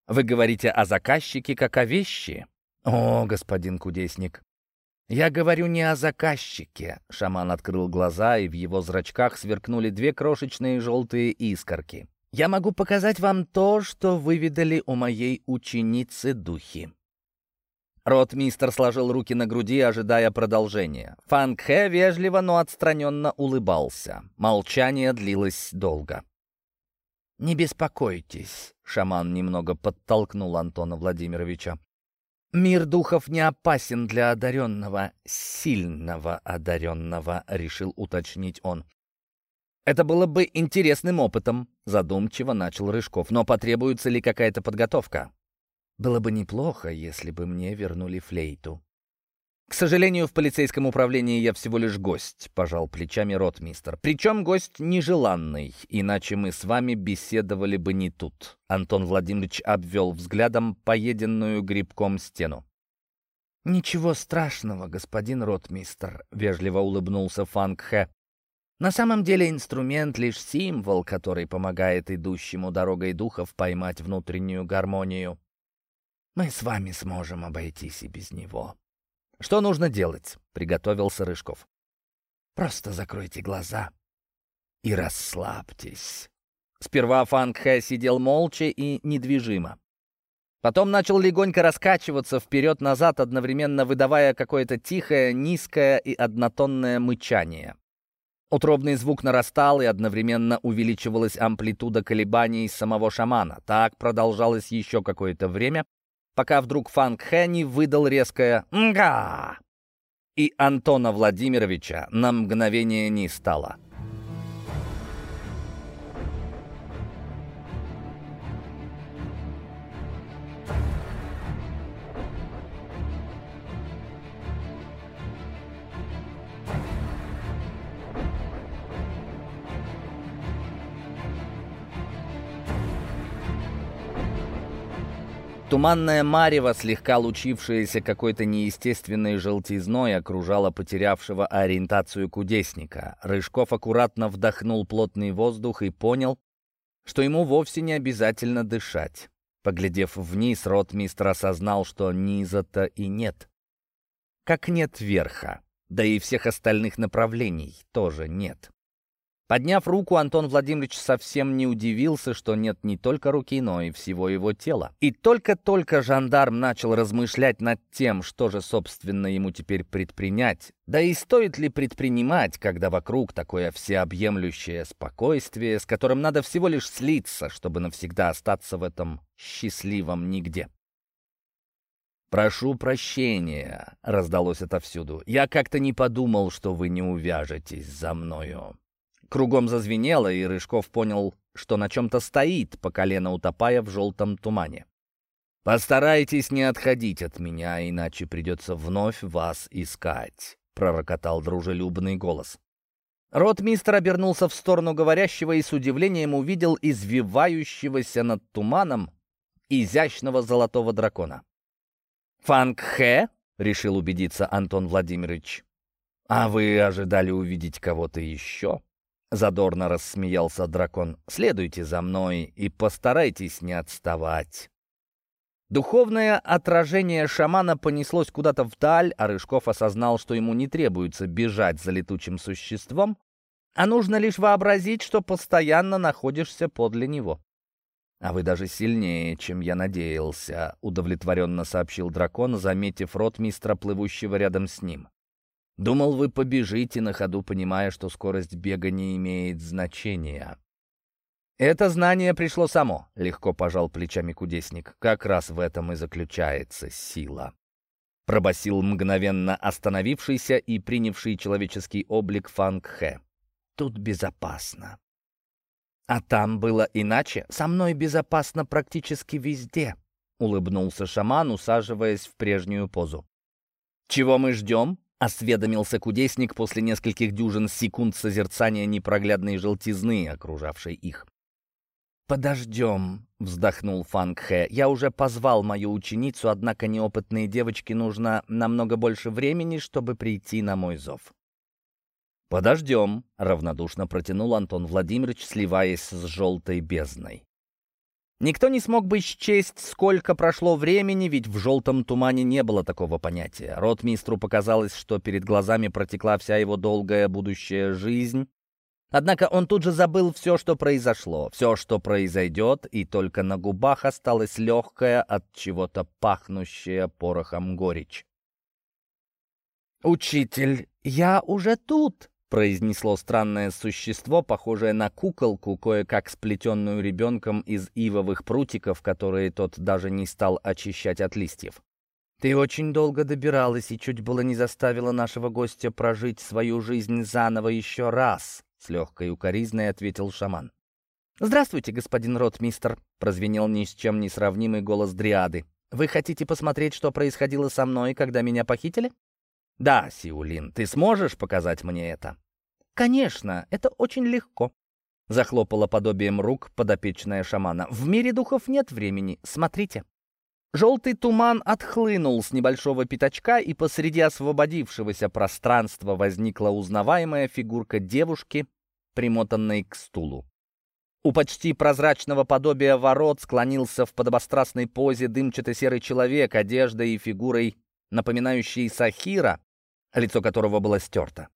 «Вы говорите о заказчике как о вещи?» «О, господин кудесник, я говорю не о заказчике». Шаман открыл глаза, и в его зрачках сверкнули две крошечные желтые искорки. «Я могу показать вам то, что выведали у моей ученицы духи». Ротмистер сложил руки на груди, ожидая продолжения. Фанг Хэ вежливо, но отстраненно улыбался. Молчание длилось долго. «Не беспокойтесь», — шаман немного подтолкнул Антона Владимировича. «Мир духов не опасен для одаренного, сильного одаренного», — решил уточнить он. «Это было бы интересным опытом», — задумчиво начал Рыжков. «Но потребуется ли какая-то подготовка?» Было бы неплохо, если бы мне вернули флейту. «К сожалению, в полицейском управлении я всего лишь гость», — пожал плечами ротмистер. «Причем гость нежеланный, иначе мы с вами беседовали бы не тут». Антон Владимирович обвел взглядом поеденную грибком стену. «Ничего страшного, господин ротмистер», — вежливо улыбнулся Фанг Хэ. «На самом деле инструмент — лишь символ, который помогает идущему дорогой духов поймать внутреннюю гармонию. Мы с вами сможем обойтись и без него. Что нужно делать? Приготовился Рыжков. Просто закройте глаза и расслабьтесь. Сперва Фанг Хэ сидел молча и недвижимо. Потом начал легонько раскачиваться вперед-назад, одновременно выдавая какое-то тихое, низкое и однотонное мычание. Утробный звук нарастал, и одновременно увеличивалась амплитуда колебаний самого шамана. Так продолжалось еще какое-то время, пока вдруг Фанг Хэнни выдал резкое «Нга!» И Антона Владимировича на мгновение не стало. Туманная марево, слегка лучившаяся какой-то неестественной желтизной, окружала потерявшего ориентацию кудесника. Рыжков аккуратно вдохнул плотный воздух и понял, что ему вовсе не обязательно дышать. Поглядев вниз, ротмистр осознал, что низа-то и нет. Как нет верха, да и всех остальных направлений тоже нет. Подняв руку, Антон Владимирович совсем не удивился, что нет не только руки, но и всего его тела. И только-только жандарм начал размышлять над тем, что же, собственно, ему теперь предпринять, да и стоит ли предпринимать, когда вокруг такое всеобъемлющее спокойствие, с которым надо всего лишь слиться, чтобы навсегда остаться в этом счастливом нигде. «Прошу прощения», — раздалось отовсюду. «Я как-то не подумал, что вы не увяжетесь за мною». Кругом зазвенело, и Рыжков понял, что на чем-то стоит, по колено утопая в желтом тумане. «Постарайтесь не отходить от меня, иначе придется вновь вас искать», — пророкотал дружелюбный голос. Ротмистр обернулся в сторону говорящего и с удивлением увидел извивающегося над туманом изящного золотого дракона. «Фанг Хэ?» — решил убедиться Антон Владимирович. «А вы ожидали увидеть кого-то еще?» Задорно рассмеялся дракон. «Следуйте за мной и постарайтесь не отставать». Духовное отражение шамана понеслось куда-то вдаль, а Рыжков осознал, что ему не требуется бежать за летучим существом, а нужно лишь вообразить, что постоянно находишься подле него. «А вы даже сильнее, чем я надеялся», — удовлетворенно сообщил дракон, заметив рот мистера, плывущего рядом с ним. «Думал, вы побежите на ходу, понимая, что скорость бега не имеет значения». «Это знание пришло само», — легко пожал плечами кудесник. «Как раз в этом и заключается сила». Пробасил мгновенно остановившийся и принявший человеческий облик Фанг Хэ. «Тут безопасно». «А там было иначе. Со мной безопасно практически везде», — улыбнулся шаман, усаживаясь в прежнюю позу. «Чего мы ждем?» — осведомился кудесник после нескольких дюжин секунд созерцания непроглядной желтизны, окружавшей их. «Подождем», — вздохнул Фанг Хэ. «Я уже позвал мою ученицу, однако неопытной девочке нужно намного больше времени, чтобы прийти на мой зов». «Подождем», — равнодушно протянул Антон Владимирович, сливаясь с желтой бездной. Никто не смог бы счесть, сколько прошло времени, ведь в желтом тумане не было такого понятия. Ротмистру показалось, что перед глазами протекла вся его долгая будущая жизнь, Однако он тут же забыл все, что произошло, все, что произойдет, и только на губах осталась легкая от чего-то пахнущая порохом горечь. «Учитель, я уже тут!» — произнесло странное существо, похожее на куколку, кое-как сплетенную ребенком из ивовых прутиков, которые тот даже не стал очищать от листьев. «Ты очень долго добиралась и чуть было не заставила нашего гостя прожить свою жизнь заново еще раз», с легкой укоризной ответил шаман. «Здравствуйте, господин ротмистер», — прозвенел ни с чем не сравнимый голос Дриады. «Вы хотите посмотреть, что происходило со мной, когда меня похитили?» «Да, Сиулин, ты сможешь показать мне это?» «Конечно, это очень легко», — захлопала подобием рук подопечная шамана. «В мире духов нет времени. Смотрите». Желтый туман отхлынул с небольшого пятачка, и посреди освободившегося пространства возникла узнаваемая фигурка девушки примотанной к стулу. У почти прозрачного подобия ворот склонился в подобострастной позе дымчато-серый человек, одеждой и фигурой, напоминающей Сахира, лицо которого было стерто.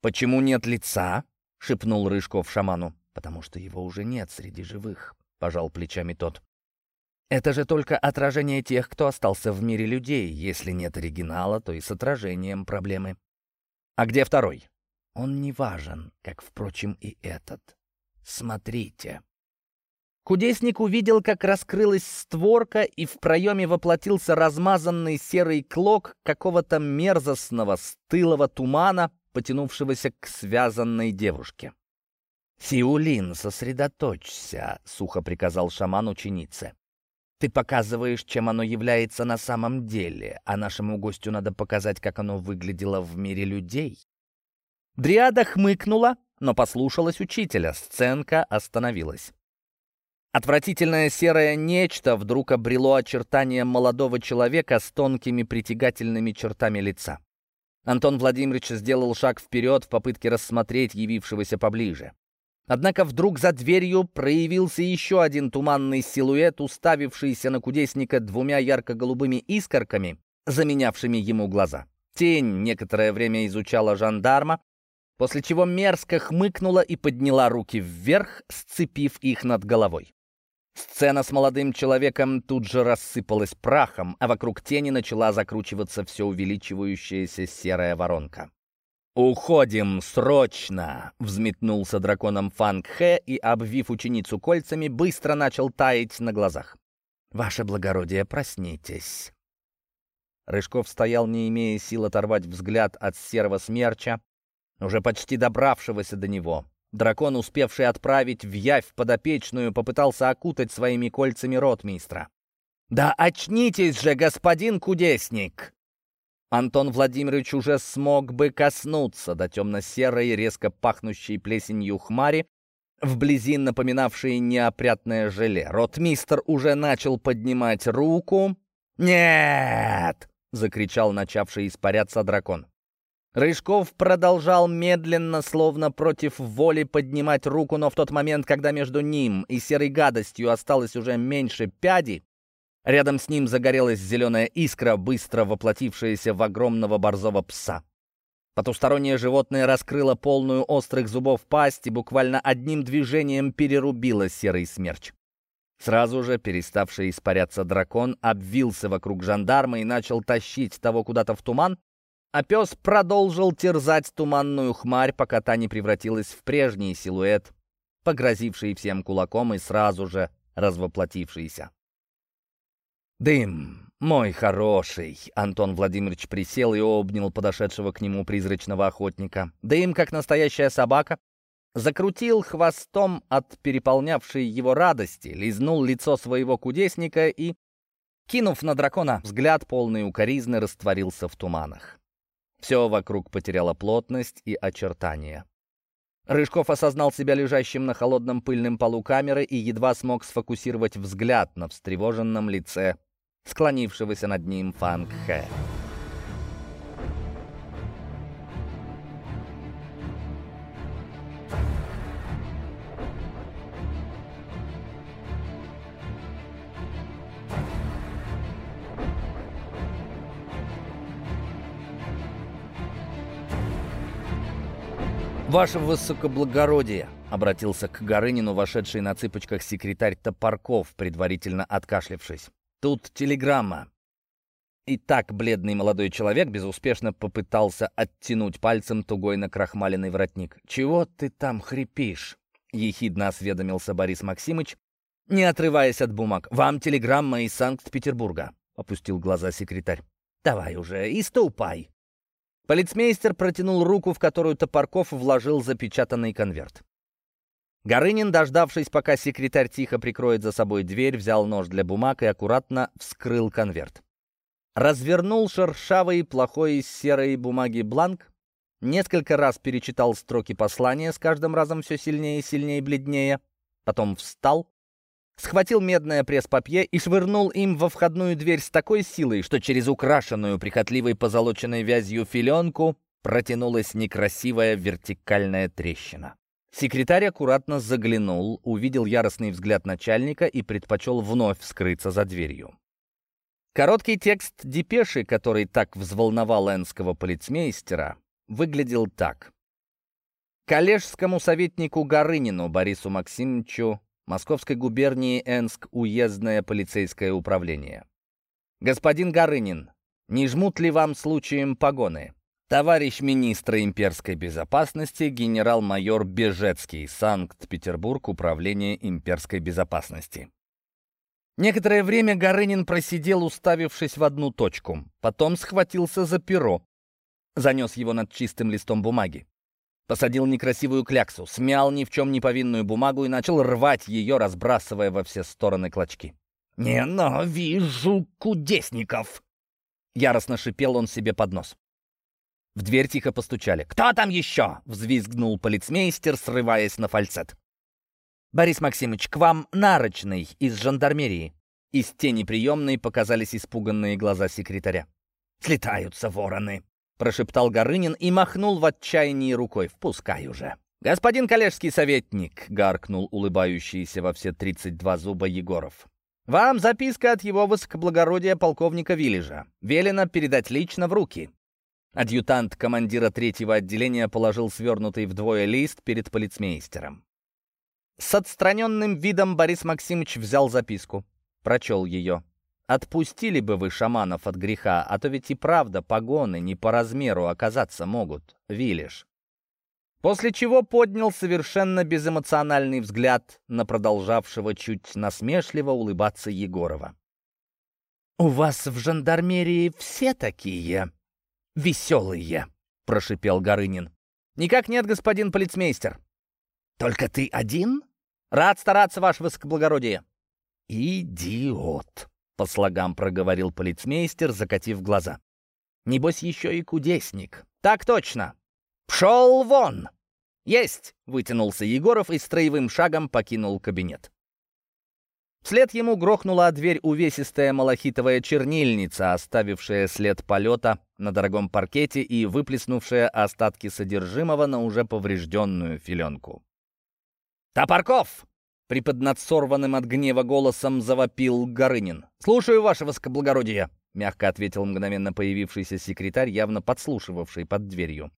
«Почему нет лица?» — шепнул Рыжков шаману. «Потому что его уже нет среди живых», — пожал плечами тот. «Это же только отражение тех, кто остался в мире людей. Если нет оригинала, то и с отражением проблемы». «А где второй?» Он не важен, как, впрочем, и этот. Смотрите. Кудесник увидел, как раскрылась створка, и в проеме воплотился размазанный серый клок какого-то мерзостного стылого тумана, потянувшегося к связанной девушке. «Сиулин, сосредоточься», — сухо приказал шаман ученице. «Ты показываешь, чем оно является на самом деле, а нашему гостю надо показать, как оно выглядело в мире людей. Дриада хмыкнула, но послушалась учителя. Сценка остановилась. Отвратительное серое нечто вдруг обрело очертания молодого человека с тонкими притягательными чертами лица. Антон Владимирович сделал шаг вперед в попытке рассмотреть явившегося поближе. Однако вдруг за дверью проявился еще один туманный силуэт, уставившийся на кудесника двумя ярко-голубыми искорками, заменявшими ему глаза. Тень некоторое время изучала жандарма, после чего мерзко хмыкнула и подняла руки вверх, сцепив их над головой. Сцена с молодым человеком тут же рассыпалась прахом, а вокруг тени начала закручиваться все увеличивающаяся серая воронка. «Уходим, срочно!» — взметнулся драконом Фанг Хэ и, обвив ученицу кольцами, быстро начал таять на глазах. «Ваше благородие, проснитесь!» Рыжков стоял, не имея сил оторвать взгляд от серого смерча, уже почти добравшегося до него. Дракон, успевший отправить в явь подопечную, попытался окутать своими кольцами ротмистра. «Да очнитесь же, господин кудесник!» Антон Владимирович уже смог бы коснуться до темно-серой, резко пахнущей плесенью хмари, вблизи напоминавшей неопрятное желе. Ротмистр уже начал поднимать руку. «Нет!» закричал начавший испаряться дракон. Рыжков продолжал медленно, словно против воли, поднимать руку, но в тот момент, когда между ним и серой гадостью осталось уже меньше пяди, рядом с ним загорелась зеленая искра, быстро воплотившаяся в огромного борзого пса. Потустороннее животное раскрыло полную острых зубов пасть и буквально одним движением перерубило серый смерч. Сразу же переставший испаряться дракон обвился вокруг жандарма и начал тащить того куда-то в туман, а пес продолжил терзать туманную хмарь, пока та не превратилась в прежний силуэт, погрозивший всем кулаком и сразу же развоплотившийся. «Дым, мой хороший!» Антон Владимирович присел и обнял подошедшего к нему призрачного охотника. Дым, как настоящая собака, закрутил хвостом от переполнявшей его радости, лизнул лицо своего кудесника и, кинув на дракона, взгляд полный укоризны растворился в туманах. Все вокруг потеряло плотность и очертания. Рыжков осознал себя лежащим на холодном пыльном полу камеры и едва смог сфокусировать взгляд на встревоженном лице склонившегося над ним Фанг Хэ. «Ваше высокоблагородие!» — обратился к Горынину, вошедший на цыпочках секретарь Топорков, предварительно откашлявшись. «Тут телеграмма». И так бледный молодой человек безуспешно попытался оттянуть пальцем тугой накрахмаленный воротник. «Чего ты там хрипишь?» — ехидно осведомился Борис Максимыч, не отрываясь от бумаг. «Вам телеграмма из Санкт-Петербурга», — опустил глаза секретарь. «Давай уже и ступай». Полицмейстер протянул руку, в которую Топорков вложил запечатанный конверт. Горынин, дождавшись, пока секретарь тихо прикроет за собой дверь, взял нож для бумаг и аккуратно вскрыл конверт. Развернул шершавый, плохой из серой бумаги бланк, несколько раз перечитал строки послания, с каждым разом все сильнее и сильнее бледнее, потом встал, схватил медное пресс-папье и швырнул им во входную дверь с такой силой, что через украшенную прихотливой позолоченной вязью филенку протянулась некрасивая вертикальная трещина. Секретарь аккуратно заглянул, увидел яростный взгляд начальника и предпочел вновь скрыться за дверью. Короткий текст депеши, который так взволновал энского полицмейстера, выглядел так. Коллежскому советнику Горынину Борису Максимовичу Московской губернии Энск уездное полицейское управление. Господин Горынин, не жмут ли вам случаем погоны? Товарищ министра имперской безопасности генерал-майор Бежецкий, Санкт-Петербург, Управление имперской безопасности. Некоторое время Горынин просидел, уставившись в одну точку. Потом схватился за перо, занес его над чистым листом бумаги. Посадил некрасивую кляксу, смял ни в чем не повинную бумагу и начал рвать ее, разбрасывая во все стороны клочки. «Ненавижу кудесников!» Яростно шипел он себе под нос. В дверь тихо постучали. «Кто там еще?» — взвизгнул полицмейстер, срываясь на фальцет. «Борис Максимович, к вам нарочный из жандармерии». Из тени приемной показались испуганные глаза секретаря. «Слетаются вороны!» — прошептал Горынин и махнул в отчаянии рукой. «Впускай уже». «Господин коллежский советник», — гаркнул улыбающийся во все тридцать два зуба Егоров. «Вам записка от его высокоблагородия полковника Виллижа. Велено передать лично в руки». Адъютант командира третьего отделения положил свернутый вдвое лист перед полицмейстером. С отстраненным видом Борис Максимович взял записку, прочел ее. Отпустили бы вы шаманов от греха, а то ведь и правда погоны не по размеру оказаться могут, Вилиш. После чего поднял совершенно безэмоциональный взгляд на продолжавшего чуть насмешливо улыбаться Егорова. «У вас в жандармерии все такие веселые», — прошипел Горынин. «Никак нет, господин полицмейстер». «Только ты один?» «Рад стараться, ваше высокоблагородие». «Идиот», — по слогам проговорил полицмейстер, закатив глаза. «Небось, еще и кудесник». «Так точно! Пшел вон!» «Есть!» — вытянулся Егоров и строевым шагом покинул кабинет. Вслед ему грохнула дверь увесистая малахитовая чернильница, оставившая след полета на дорогом паркете и выплеснувшая остатки содержимого на уже поврежденную филенку. «Топорков!» — приподнадсорванным от гнева голосом завопил Горынин. «Слушаю, ваше высокоблагородие!» — мягко ответил мгновенно появившийся секретарь, явно подслушивавший под дверью.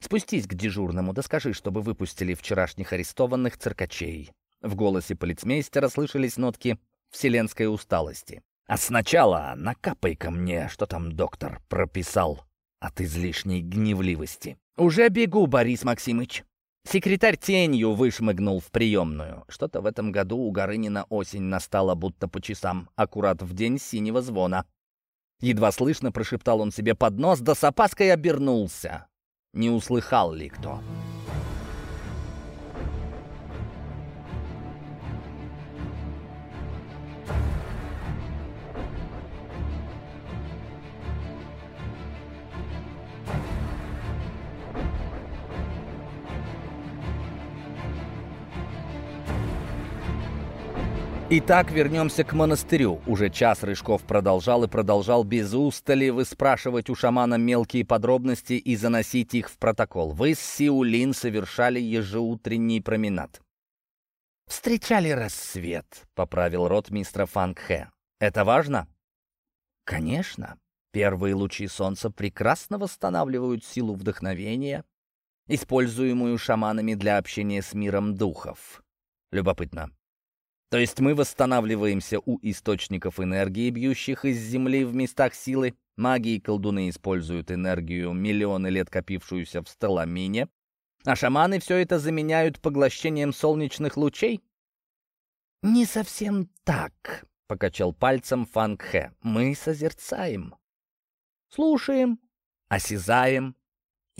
«Спустись к дежурному, да скажи, чтобы выпустили вчерашних арестованных циркачей. В голосе полицмейстера слышались нотки вселенской усталости. «А сначала накапай-ка мне, что там доктор прописал от излишней гневливости». «Уже бегу, Борис Максимыч». Секретарь тенью вышмыгнул в приемную. Что-то в этом году у Горынина осень настала будто по часам, аккурат в день синего звона. Едва слышно прошептал он себе под нос, да с опаской обернулся. Не услыхал ли кто? Итак, вернемся к монастырю. Уже час Рыжков продолжал и продолжал без устали выспрашивать у шамана мелкие подробности и заносить их в протокол. Вы с Сиулин совершали ежеутренний променад. «Встречали рассвет», — поправил рот мистера Фангхэ. «Это важно?» «Конечно. Первые лучи солнца прекрасно восстанавливают силу вдохновения, используемую шаманами для общения с миром духов. Любопытно. То есть мы восстанавливаемся у источников энергии, бьющих из Земли в местах силы. Маги и колдуны используют энергию, миллионы лет копившуюся в сталамине, а шаманы все это заменяют поглощением солнечных лучей? «Не совсем так», — покачал пальцем Фангхэ. «Мы созерцаем, слушаем, осязаем,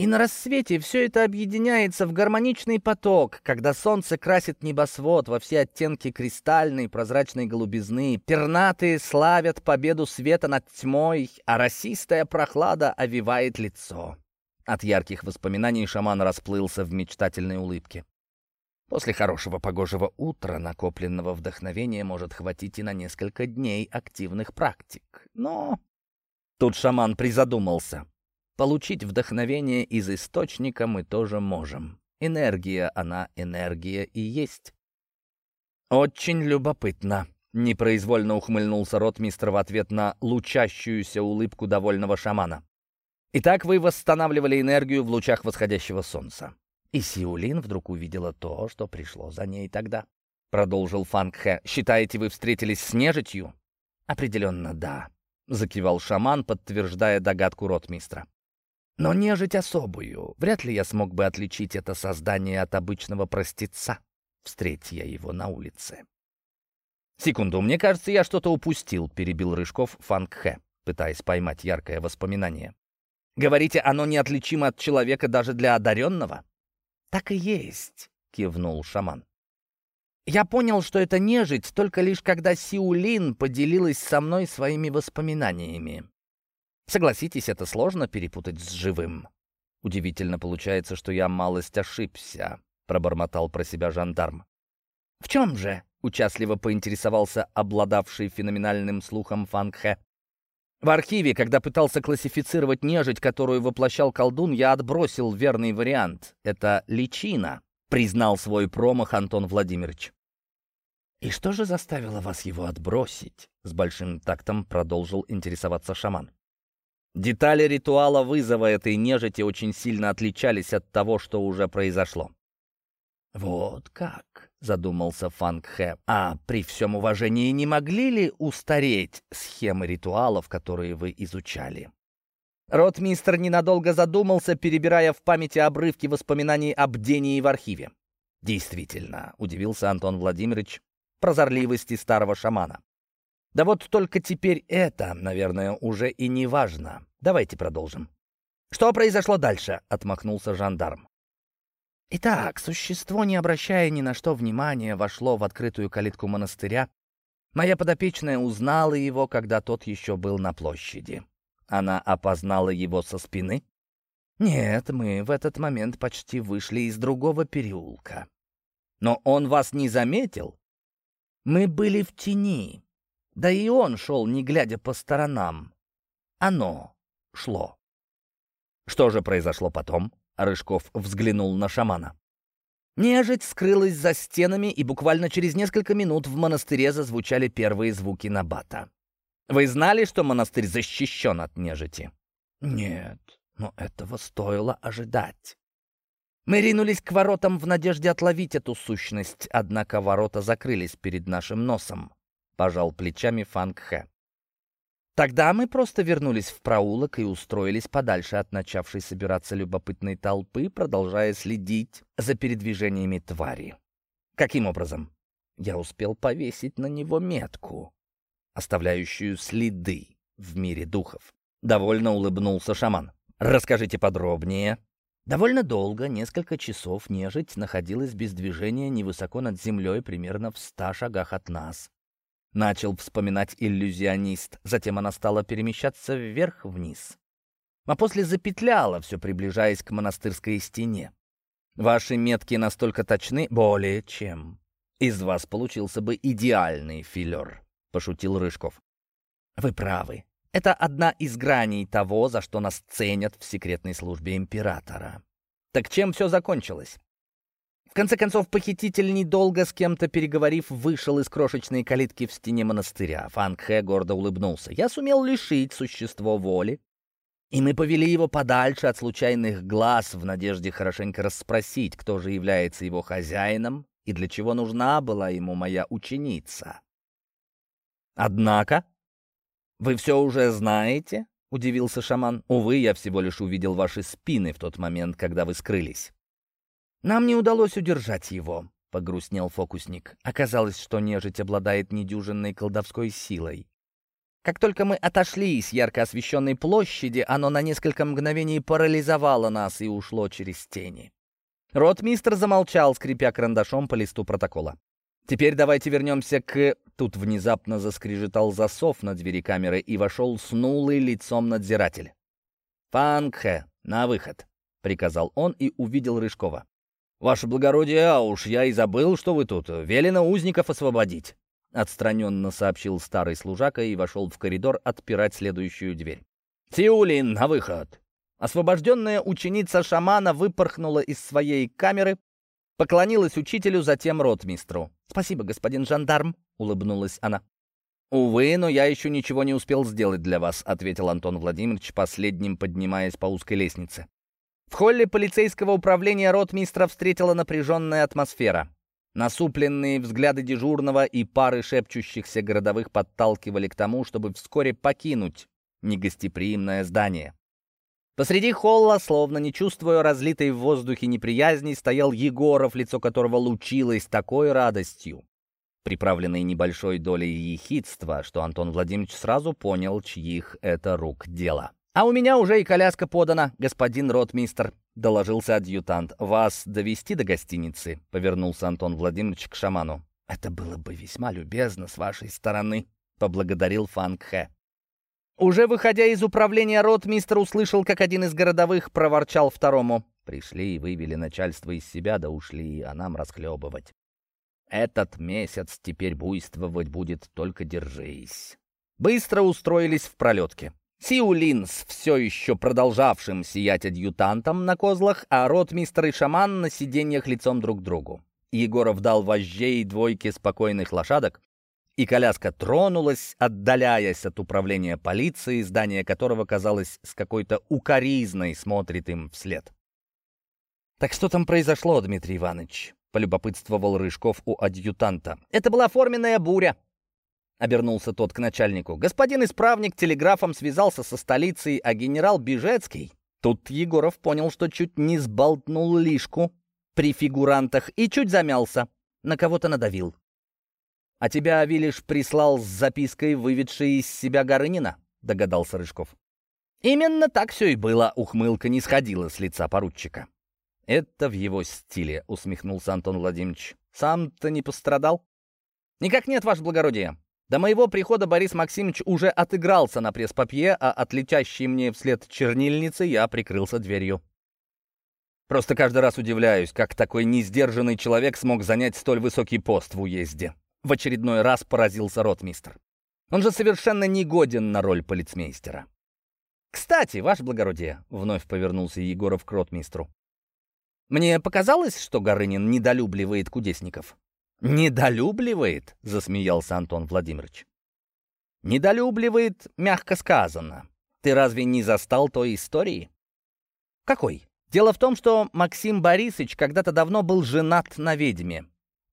и на рассвете все это объединяется в гармоничный поток, когда солнце красит небосвод во все оттенки кристальной прозрачной голубизны, пернатые славят победу света над тьмой, а расистая прохлада овивает лицо. От ярких воспоминаний шаман расплылся в мечтательной улыбке. После хорошего погожего утра накопленного вдохновения может хватить и на несколько дней активных практик. Но тут шаман призадумался. Получить вдохновение из источника мы тоже можем. Энергия, она энергия и есть. Очень любопытно. Непроизвольно ухмыльнулся ротмистр в ответ на лучащуюся улыбку довольного шамана. Итак, вы восстанавливали энергию в лучах восходящего солнца. И Сиулин вдруг увидела то, что пришло за ней тогда. Продолжил Фангхэ. «Считаете, вы встретились с нежитью?» «Определенно, да», — закивал шаман, подтверждая догадку ротмистра. Но нежить особую. Вряд ли я смог бы отличить это создание от обычного простеца, встреть я его на улице. «Секунду, мне кажется, я что-то упустил», — перебил Рыжков Фангхэ, пытаясь поймать яркое воспоминание. «Говорите, оно неотличимо от человека даже для одаренного?» «Так и есть», — кивнул шаман. «Я понял, что это нежить только лишь когда Сиулин поделилась со мной своими воспоминаниями. Согласитесь, это сложно перепутать с живым. Удивительно получается, что я малость ошибся, пробормотал про себя жандарм. В чем же? Участливо поинтересовался обладавший феноменальным слухом Фангхэ. В архиве, когда пытался классифицировать нежить, которую воплощал колдун, я отбросил верный вариант. Это личина, признал свой промах Антон Владимирович. «И что же заставило вас его отбросить?» С большим тактом продолжил интересоваться шаман. Детали ритуала вызова этой нежити очень сильно отличались от того, что уже произошло. «Вот как», — задумался Фанг Хэ. «А при всем уважении не могли ли устареть схемы ритуалов, которые вы изучали?» Ротмистр ненадолго задумался, перебирая в памяти обрывки воспоминаний об Дении в архиве. «Действительно», — удивился Антон Владимирович, прозорливости старого шамана. Да вот только теперь это, наверное, уже и не важно. Давайте продолжим. «Что произошло дальше?» — отмахнулся жандарм. Итак, существо, не обращая ни на что внимания, вошло в открытую калитку монастыря. Моя подопечная узнала его, когда тот еще был на площади. Она опознала его со спины? Нет, мы в этот момент почти вышли из другого переулка. Но он вас не заметил? Мы были в тени. Да и он шел, не глядя по сторонам. Оно шло. Что же произошло потом? Рыжков взглянул на шамана. Нежить скрылась за стенами, и буквально через несколько минут в монастыре зазвучали первые звуки набата. «Вы знали, что монастырь защищен от нежити?» «Нет, но этого стоило ожидать». Мы ринулись к воротам в надежде отловить эту сущность, однако ворота закрылись перед нашим носом, — пожал плечами Фанг Хэ. Тогда мы просто вернулись в проулок и устроились подальше от начавшей собираться любопытной толпы, продолжая следить за передвижениями твари. Каким образом? Я успел повесить на него метку, оставляющую следы в мире духов. Довольно улыбнулся шаман. «Расскажите подробнее». Довольно долго, несколько часов, нежить находилась без движения невысоко над землей, примерно в ста шагах от нас. Начал вспоминать иллюзионист. Затем она стала перемещаться вверх-вниз. А после запетляла, все приближаясь к монастырской стене. Ваши метки настолько точны, более чем. Из вас получился бы идеальный филер, пошутил Рыжков. Вы правы. Это одна из граней того, за что нас ценят в секретной службе императора. Так чем все закончилось? В конце концов, похититель, недолго с кем-то переговорив, вышел из крошечной калитки в стене монастыря. Фанг Хэ гордо улыбнулся. «Я сумел лишить существо воли, и мы повели его подальше от случайных глаз в надежде хорошенько расспросить, кто же является его хозяином и для чего нужна была ему моя ученица. Однако, вы все уже знаете?» — удивился шаман. «Увы, я всего лишь увидел ваши спины в тот момент, когда вы скрылись». «Нам не удалось удержать его», — погрустнел фокусник. Оказалось, что нежить обладает недюжинной колдовской силой. Как только мы отошли с ярко освещенной площади, оно на несколько мгновений парализовало нас и ушло через тени. Ротмистр замолчал, скрипя карандашом по листу протокола. «Теперь давайте вернемся к...» Тут внезапно заскрежетал засов на двери камеры и вошел снулый лицом надзиратель. «Фангхе, на выход!» — приказал он и увидел Рыжкова. «Ваше благородие, а уж я и забыл, что вы тут. Велено узников освободить», — отстраненно сообщил старый служака и вошел в коридор отпирать следующую дверь. «Сиулин, на выход!» Освобожденная ученица шамана выпорхнула из своей камеры, поклонилась учителю, затем ротмистру. «Спасибо, господин жандарм», — улыбнулась она. «Увы, но я еще ничего не успел сделать для вас», — ответил Антон Владимирович, последним поднимаясь по узкой лестнице. В холле полицейского управления ротмистра встретила напряженная атмосфера. Насупленные взгляды дежурного и пары шепчущихся городовых подталкивали к тому, чтобы вскоре покинуть негостеприимное здание. Посреди холла, словно не чувствуя разлитой в воздухе неприязни, стоял Егоров, лицо которого лучилось такой радостью, приправленной небольшой долей ехидства, что Антон Владимирович сразу понял, чьих это рук дело. «А у меня уже и коляска подана, господин ротмистер», — доложился адъютант. «Вас довести до гостиницы?» — повернулся Антон Владимирович к шаману. «Это было бы весьма любезно с вашей стороны», — поблагодарил Фанг Хэ. Уже выходя из управления ротмистр услышал, как один из городовых проворчал второму. «Пришли и вывели начальство из себя, да ушли, а нам расхлебывать. Этот месяц теперь буйствовать будет, только держись». Быстро устроились в пролетке. Сиулин с все еще продолжавшим сиять адъютантом на козлах, а ротмистр и шаман на сиденьях лицом друг к другу. Егоров дал вожжей двойке спокойных лошадок, и коляска тронулась, отдаляясь от управления полиции, здание которого, казалось, с какой-то укоризной смотрит им вслед. «Так что там произошло, Дмитрий Иванович?» — полюбопытствовал Рыжков у адъютанта. «Это была форменная буря», Обернулся тот к начальнику. Господин исправник телеграфом связался со столицей, а генерал Бежецкий... Тут Егоров понял, что чуть не сболтнул лишку при фигурантах и чуть замялся. На кого-то надавил. «А тебя Авилиш прислал с запиской, выведшей из себя Горынина?» — догадался Рыжков. Именно так все и было, ухмылка не сходила с лица поручика. «Это в его стиле», — усмехнулся Антон Владимирович. «Сам-то не пострадал?» «Никак нет, ваше благородие. До моего прихода Борис Максимович уже отыгрался на пресс-папье, а от летящей мне вслед чернильницы я прикрылся дверью. Просто каждый раз удивляюсь, как такой несдержанный человек смог занять столь высокий пост в уезде. В очередной раз поразился ротмистр. Он же совершенно негоден на роль полицмейстера. «Кстати, ваше благородие», — вновь повернулся Егоров к ротмистру, «мне показалось, что Горынин недолюбливает кудесников». «Недолюбливает?» — засмеялся Антон Владимирович. «Недолюбливает, мягко сказано. Ты разве не застал той истории?» «Какой?» «Дело в том, что Максим Борисович когда-то давно был женат на ведьме.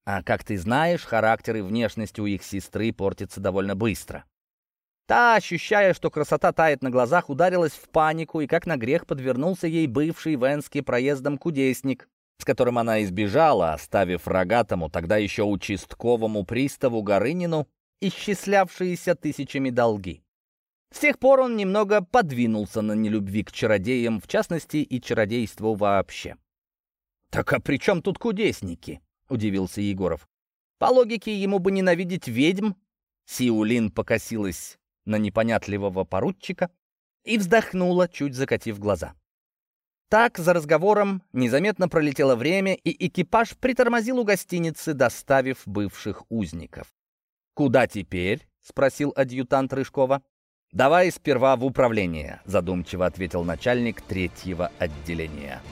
А как ты знаешь, характер и внешность у их сестры портятся довольно быстро. Та, ощущая, что красота тает на глазах, ударилась в панику, и как на грех подвернулся ей бывший в Энске проездом кудесник, с которым она избежала, оставив рогатому, тогда еще участковому приставу Горынину, исчислявшиеся тысячами долги. С тех пор он немного подвинулся на нелюбви к чародеям, в частности, и чародейству вообще. «Так а при чем тут кудесники?» — удивился Егоров. «По логике, ему бы ненавидеть ведьм». Сиулин покосилась на непонятливого поручика и вздохнула, чуть закатив глаза. Так, за разговором, незаметно пролетело время, и экипаж притормозил у гостиницы, доставив бывших узников. «Куда теперь?» — спросил адъютант Рыжкова. «Давай сперва в управление», — задумчиво ответил начальник третьего отделения.